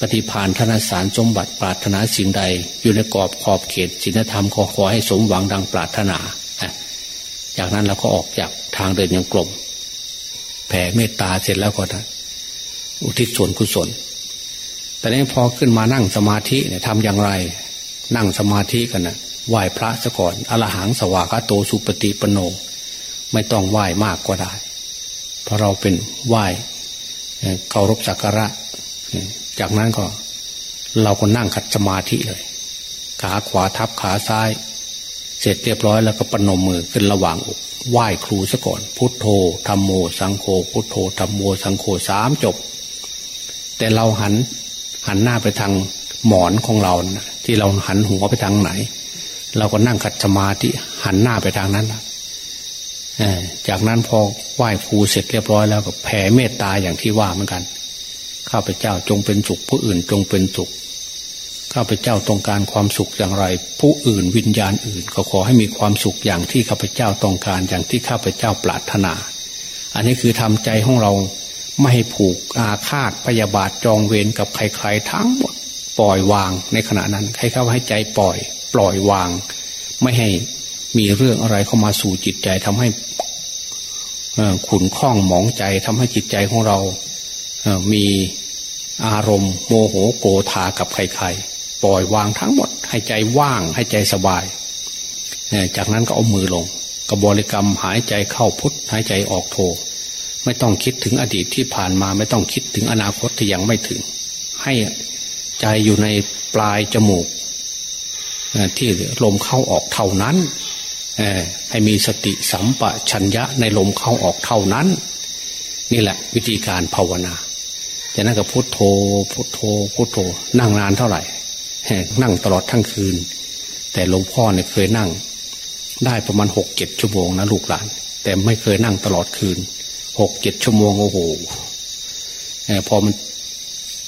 ปฏิพานธนสารสมบัติปรารถนาสิ่งใด อยู่ในกรอบขอบเขตศีลธรรมขอขอให้สมหวังดังปรารถนา จากนั้นเราก็ออกจากทางเดินยังกลม แผ่เมตตาเสร็จแล้วก็อุทิศส่วนกุศล แต่นี้พอขึ้นมานั่งสมาธิเนี่ยทำอย่างไร นั่งสมาธิกันนะไหว้พระซะก่อนอรหังสวากาโตสุปฏิปโน ไม่ต้องไหว้มากก็ได้ เพราะเราเป็นไหว้เคารพสักการะ จากนั้นก็เราก็นั่งขัดสมาธิเลย ขาขวาทับขาซ้าย เสร็จเรียบร้อยแล้วก็ปนมมือขึ้นระหว่างอกไหว้ครูซะก่อน พุทโธธรรมโม สังโฆพุทโธธรรมโม สังโฆสามจบ แต่เราหัน หันหน้าไปทางหมอนของเรานะที่เราหันหัวไปทางไหน เราก็นั่งขัดสมาธิหันหน้าไปทางนั้นจากนั้นพอไหว้ครูเสร็จเรียบร้อยแล้วก็แผ่เมตตาอย่างที่ว่าเหมือนกันข้าพเจ้าจงเป็นสุขผู้อื่นจงเป็นสุขข้าพเจ้าต้องการความสุขอย่างไร ผู้อื่นวิญญาณอื่น ก็ขอให้มีความสุขอย่างที่ข้าพเจ้าต้องการอย่างที่ข้าพเจ้าปรารถนา อันนี้คือทำใจของเรา ไม่ให้ผูกอาฆาตพยาบาทจองเวรกับใครๆทั้งหมดปล่อยวางในขณะนั้นให้เข้าให้ใจปล่อย ปล่อยวาง ไม่ให้มีเรื่องอะไรเข้ามาสู่จิตใจทำให้ขุนข้องหมองใจทำให้จิตใจของเรามีอารมณ์โมโหโกธากับใครๆปล่อยวางทั้งหมด ให้ใจว่างให้ใจสบาย จากนั้นก็เอามือลงกระบริกรรมหายใจเข้าพุทหายใจออกโท ไม่ต้องคิดถึงอดีตที่ผ่านมา ไม่ต้องคิดถึงอนาคตที่ยังไม่ถึง ให้ใจอยู่ในปลายจมูกที่ลมเข้าออกเท่านั้นให้มีสติสัมปชัญญะในลมเข้าออกเท่านั้น นี่แหละ วิธีการภาวนาจากนั้นก็พุโทโธ พุโทโธ พุโทโธ นั่งนานเท่าไหร่นั่งตลอดทั้งคืน แต่หลวงพ่อเนี่ยเคยนั่ง ได้ประมาณหกเจ็ดชั่วโมงนะลูกหลาน แต่ไม่เคยนั่งตลอดคืน หกเจ็ดชั่วโมงโอ้โหพอมัน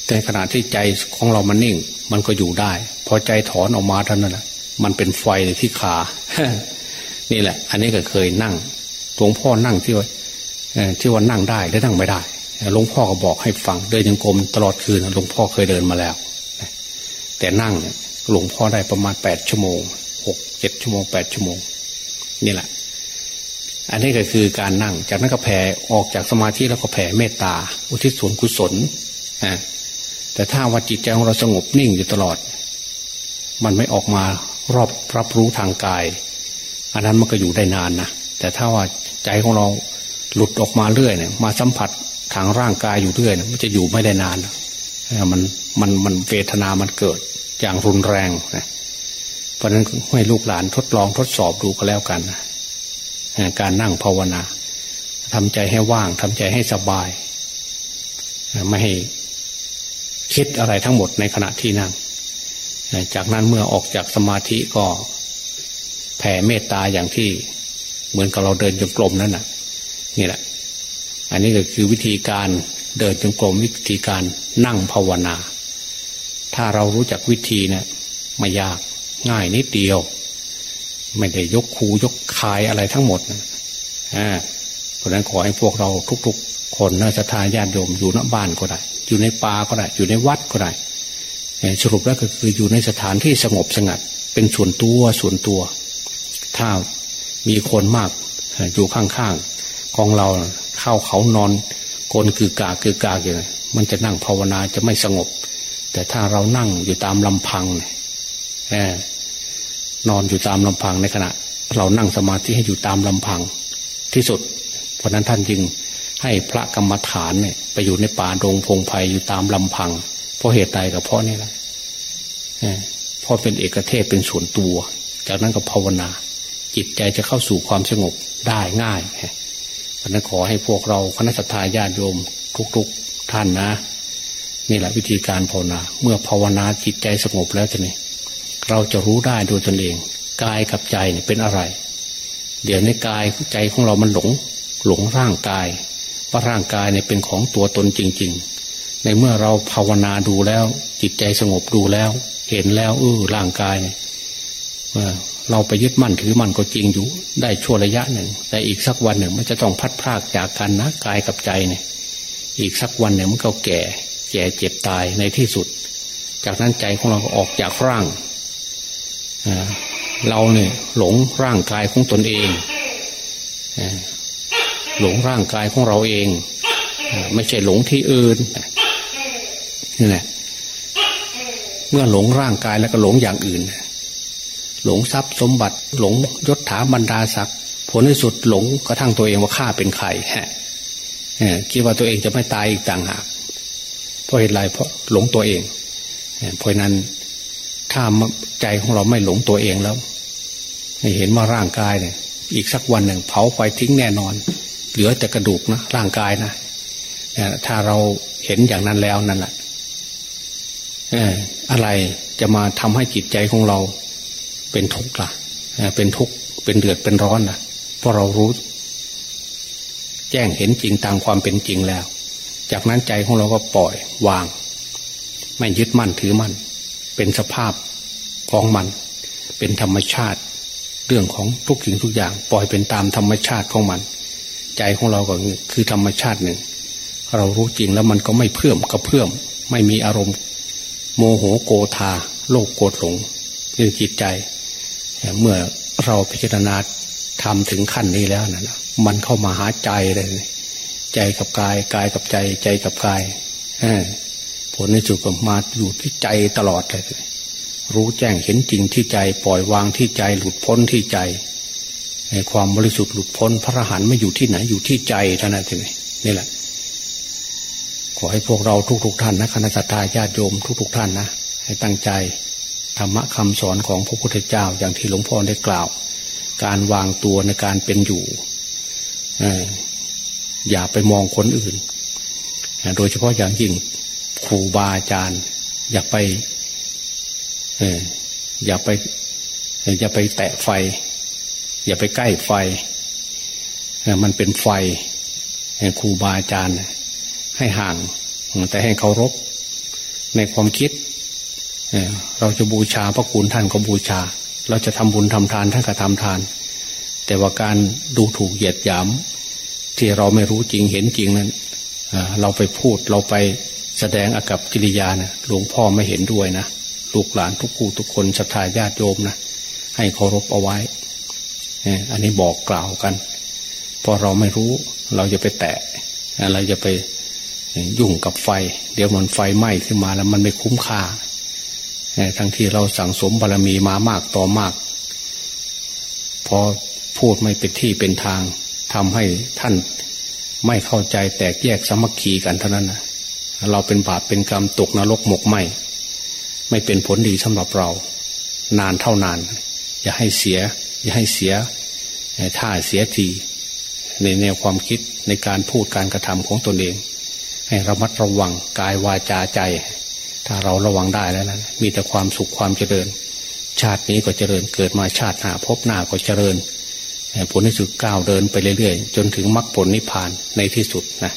ในขณะที่ใจของเรามันนิ่ง มันก็อยู่ได้ พอใจถอนออกมาเท่านั้นแหละมันเป็นไฟที่ขานี่แหละ อันนี้ก็เคยนั่งหลวงพ่อนั่งที่ว่าที่ว่านั่งได้และนั่งไม่ได้หลวงพ่อก็บอกให้ฟังเดินยังกรมตลอดคืนหลวงพ่อเคยเดินมาแล้วแต่นั่งหลวงพ่อได้ประมาณแปดชั่วโมงหกเจ็ดชั่วโมงแปดชั่วโมง นี่แหละ อันนี้ก็คือการนั่ง จากนั้นก็แผ่ออกจากสมาธิแล้วก็แผ่เมตตา อุทิศส่วนกุศลแต่ถ้าว่าจิตใจของเราสงบนิ่งอยู่ตลอด มันไม่ออกมารอบรับรู้ทางกาย อันนั้นมันก็อยู่ได้นานนะแต่ถ้าว่าใจของเราหลุดออกมาเรื่อยเนี่ย มาสัมผัสทางร่างกายอยู่เรื่อยเนี่ยมันจะอยู่ไม่ได้นานมันมันมันเวทนามันเกิดอย่างรุนแรงนะเพราะนั้นให้ลูกหลานทดลองทดสอบดูก็แล้วกันนะ การนั่งภาวนาทำใจให้ว่างทำใจให้สบาย ไม่ให้คิดอะไรทั้งหมดในขณะที่นั่ง จากนั้นเมื่อออกจากสมาธิก็แผ่เมตตาอย่างที่เหมือนกับเราเดินจงกรมนั่นน่ะ นี่แหละ อันนี้ก็คือวิธีการเดินจงกรมวิธีการนั่งภาวนา ถ้าเรารู้จักวิธีเนะี่ยไม่ยากง่ายนิดเดียว ไม่ได้ยกคูยกคายอะไรทั้งหมดอ่าเพราะนั้นขอให้พวกเราทุก ๆ คนน่าจะทายญาติโยมอยู่นบ้านก็ได้ อยู่ในป่าก็ได้ อยู่ในวัดก็ได้สรุปแล้วก็คืออยู่ในสถานที่สงบสงัด เป็นส่วนตัวส่วนตัว ถ้ามีคนมากอยู่ข้างๆของเราเข้าเขานอนคนคือกาคือกาอย่างมันจะนั่งภาวนาจะไม่สงบ แต่ถ้าเรานั่งอยู่ตามลำพังเนี่ย นอนอยู่ตามลำพังในขณะ เรานั่งสมาธิให้อยู่ตามลำพังที่สุด เพราะนั้นท่านจึงให้พระกรรมฐานเนี่ยไปอยู่ในป่าดงพงไพ่อยู่ตามลำพัง เพราะเหตุใดกับเพราะนี่แหละเพราะเป็นเอกเทศเป็นส่วนตัว จากนั้นก็ภาวนา จิตใจจะเข้าสู่ความสงบได้ง่ายเพราะนั้นขอให้พวกเราคณะสัตยาญาติโยมทุกๆท่านนะนี่แหละวิธีการภาวนา เมื่อภาวนาจิตใจสงบแล้วจะนี่ เราจะรู้ได้โดยตนเอง กายกับใจเนี่ยเป็นอะไร เดี๋ยวในกายใจของเรามันหลง หลงร่างกายว่าร่างกายเนี่ยเป็นของตัวตนจริง ๆ ในเมื่อเราภาวนาดูแล้ว จิตใจสงบดูแล้ว เห็นแล้วเออร่างกายเนี่ยเราไปยึดมั่นถือมั่นก็จริงอยู่ ได้ชั่วระยะหนึ่ง แต่อีกสักวันหนึ่งมันจะต้องพัดพรากจากกันนะกายกับใจเนี่ย อีกสักวันหนึ่งมันก็แก่ แก่เจ็บตายในที่สุด จากนั้นใจของเราก็ออกจากร่าง เราเนี่ยหลงร่างกายของตนเอง หลงร่างกายของเราเอง ไม่ใช่หลงที่อื่นนี่แหละเมื่อหลงร่างกายแล้วก็หลงอย่างอื่น หลงทรัพย์สมบัติหลงยศถาบรรดาศักดิ์ผลที่สุดหลงกระทั่งตัวเองว่าข้าเป็นใครฮะคิดว่าตัวเองจะไม่ตายอีกต่างหากเพราะเหตุไรเพราะหลงตัวเองเพราะนั้น ถ้าใจของเราไม่หลงตัวเองแล้วเห็นว่าร่างกายเนี่ย อีกสักวันหนึ่งเผาไฟทิ้งแน่นอน เหลือแต่กระดูกนะร่างกายนะถ้าเราเห็นอย่างนั้นแล้วนั่นแหละอะไรจะมาทำให้จิตใจของเราเป็นทุกข์ล่ะเป็นทุกข์เป็นเดือดเป็นร้อนล่ะ เพราะเรารู้ แจ้งเห็นจริงตามความเป็นจริงแล้ว จากนั้นใจของเราก็ปล่อยวาง ไม่ยึดมั่นถือมั่น เป็นสภาพของมัน เป็นธรรมชาติ เรื่องของทุกสิ่งทุกอย่าง ปล่อยเป็นตามธรรมชาติของมัน ใจของเราก็คือธรรมชาติหนึ่ง เรารู้จริงแล้วมันก็ไม่เพิ่มก็เพิ่อมไม่มีอารมณ์ โมโหโกธาโลกโกรธหลงคือจิตใจ เมื่อเราพิจารณาทำถึงขั้นนี้แล้วนะมันเข้ามาหาใจเลย ใจกับกาย กายกับใจ ใจกับกาย ผลในสุดก็มาอยู่ที่ใจตลอดเลยรู้แจ้งเห็นจริงที่ใจ ปล่อยวางที่ใจหลุดพ้นที่ใจในความบริสุทธิ์หลุดพ้น พระหันไม่อยู่ที่ไหนอยู่ที่ใจเท่านั้นเองนี่แหละขอให้พวกเราทุกๆทท่านนะคณะสัตยาญาติโยมทุกๆทท่านนะให้ตั้งใจธรรมะคำสอนของพระพุทธเจ้าอย่างที่หลวงพ่อได้กล่าว การวางตัวในการเป็นอยู่อย่าไปมองคนอื่น โดยเฉพาะอย่างยิ่ง ครูบาอาจารย์ อย่าไปเอออย่าไป อย่าไปแตะไฟ อย่าไปใกล้ไฟ มันเป็นไฟครูบาอาจารย์ ให้ห่าง แต่ให้เคารพในความคิด เราจะบูชาพระคุณท่านก็บูชา เราจะทำบุญทำทานท่านก็ทำทาน แต่ว่าการดูถูกเหยียดหยามที่เราไม่รู้จริงเห็นจริงนั้นเราไปพูดเราไป แสดงอากับกิริยานะหลวงพ่อไม่เห็นด้วยนะลูกหลานทุกคู่ทุกคนศรัทธาญาติโยมนะให้เคารพเอาไว้อันนี้บอกกล่าวกันพอเราไม่รู้ เราจะไปแตะเราจะไปยุ่งกับไฟ เดี๋ยวมันไฟไหม้ขึ้นมาแล้วมันไม่คุ้มค่าทั้งที่เราสั่งสมบารรมีมามากต่อมาก พอพูดไม่เป็นที่เป็นทางทำให้ท่านไม่เข้าใจแตกแยกสมัคคีกันเท่านั้นนะ เราเป็นบาปเป็นกรรมตกนรกหมกไหมไม่เป็นผลดีสำหรับเรา นานเท่านาน อย่าให้เสีย อย่าให้เสียท่าเสียที ในแนวความคิดในการพูดการกระทำของตนเอง ให้ระมัดระวังกายวาจาใจ ถ้าเราระวังได้แล้วนะมีแต่ความสุขความเจริญ ชาตินี้ก็เจริญเกิดมาชาติหน้าพบหน้าก็เจริญผลที่สุดก้าวเดินไปเรื่อยๆ จนถึงมรรคผลนิพพานในที่สุดนะ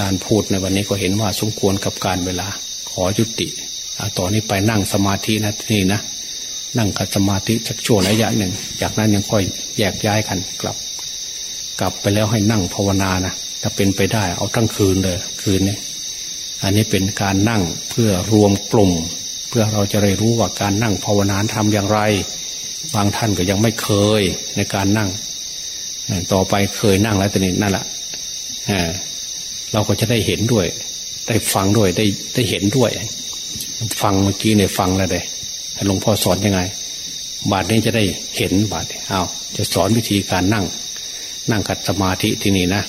การพูดในวันนี้ก็เห็นว่าสมควรกับการเวลา ขอยุติต่อนนี้ไปนั่งสมาธินะที่นี่นะนั่งกับสมาธิสักช่วงระยะหนึ่ง จากนั้นยังค่อยแยกย้ายกันกลับ กลับไปแล้วให้นั่งภาวนานะถ้าเป็นไปได้เอาทั้งคืนเลยคืนนี้อันนี้เป็นการนั่งเพื่อรวมกลุ่ม เพื่อเราจะได้รู้ว่าการนั่งภาวนาทำอย่างไร บางท่านก็ยังไม่เคยในการนั่ง ต่อไปเคยนั่งแล้วแต่นี่นั่นแหละ เราก็จะได้เห็นด้วย ได้ฟังด้วยได้ได้เห็นด้วย ฟังเมื่อกี้เนี่ยฟังแล้วเลยหลวงพ่อสอนยังไง บาทนี้จะได้เห็นบาทเอาจะสอนวิธีการนั่ง นั่งขัดสมาธิที่นี่นะ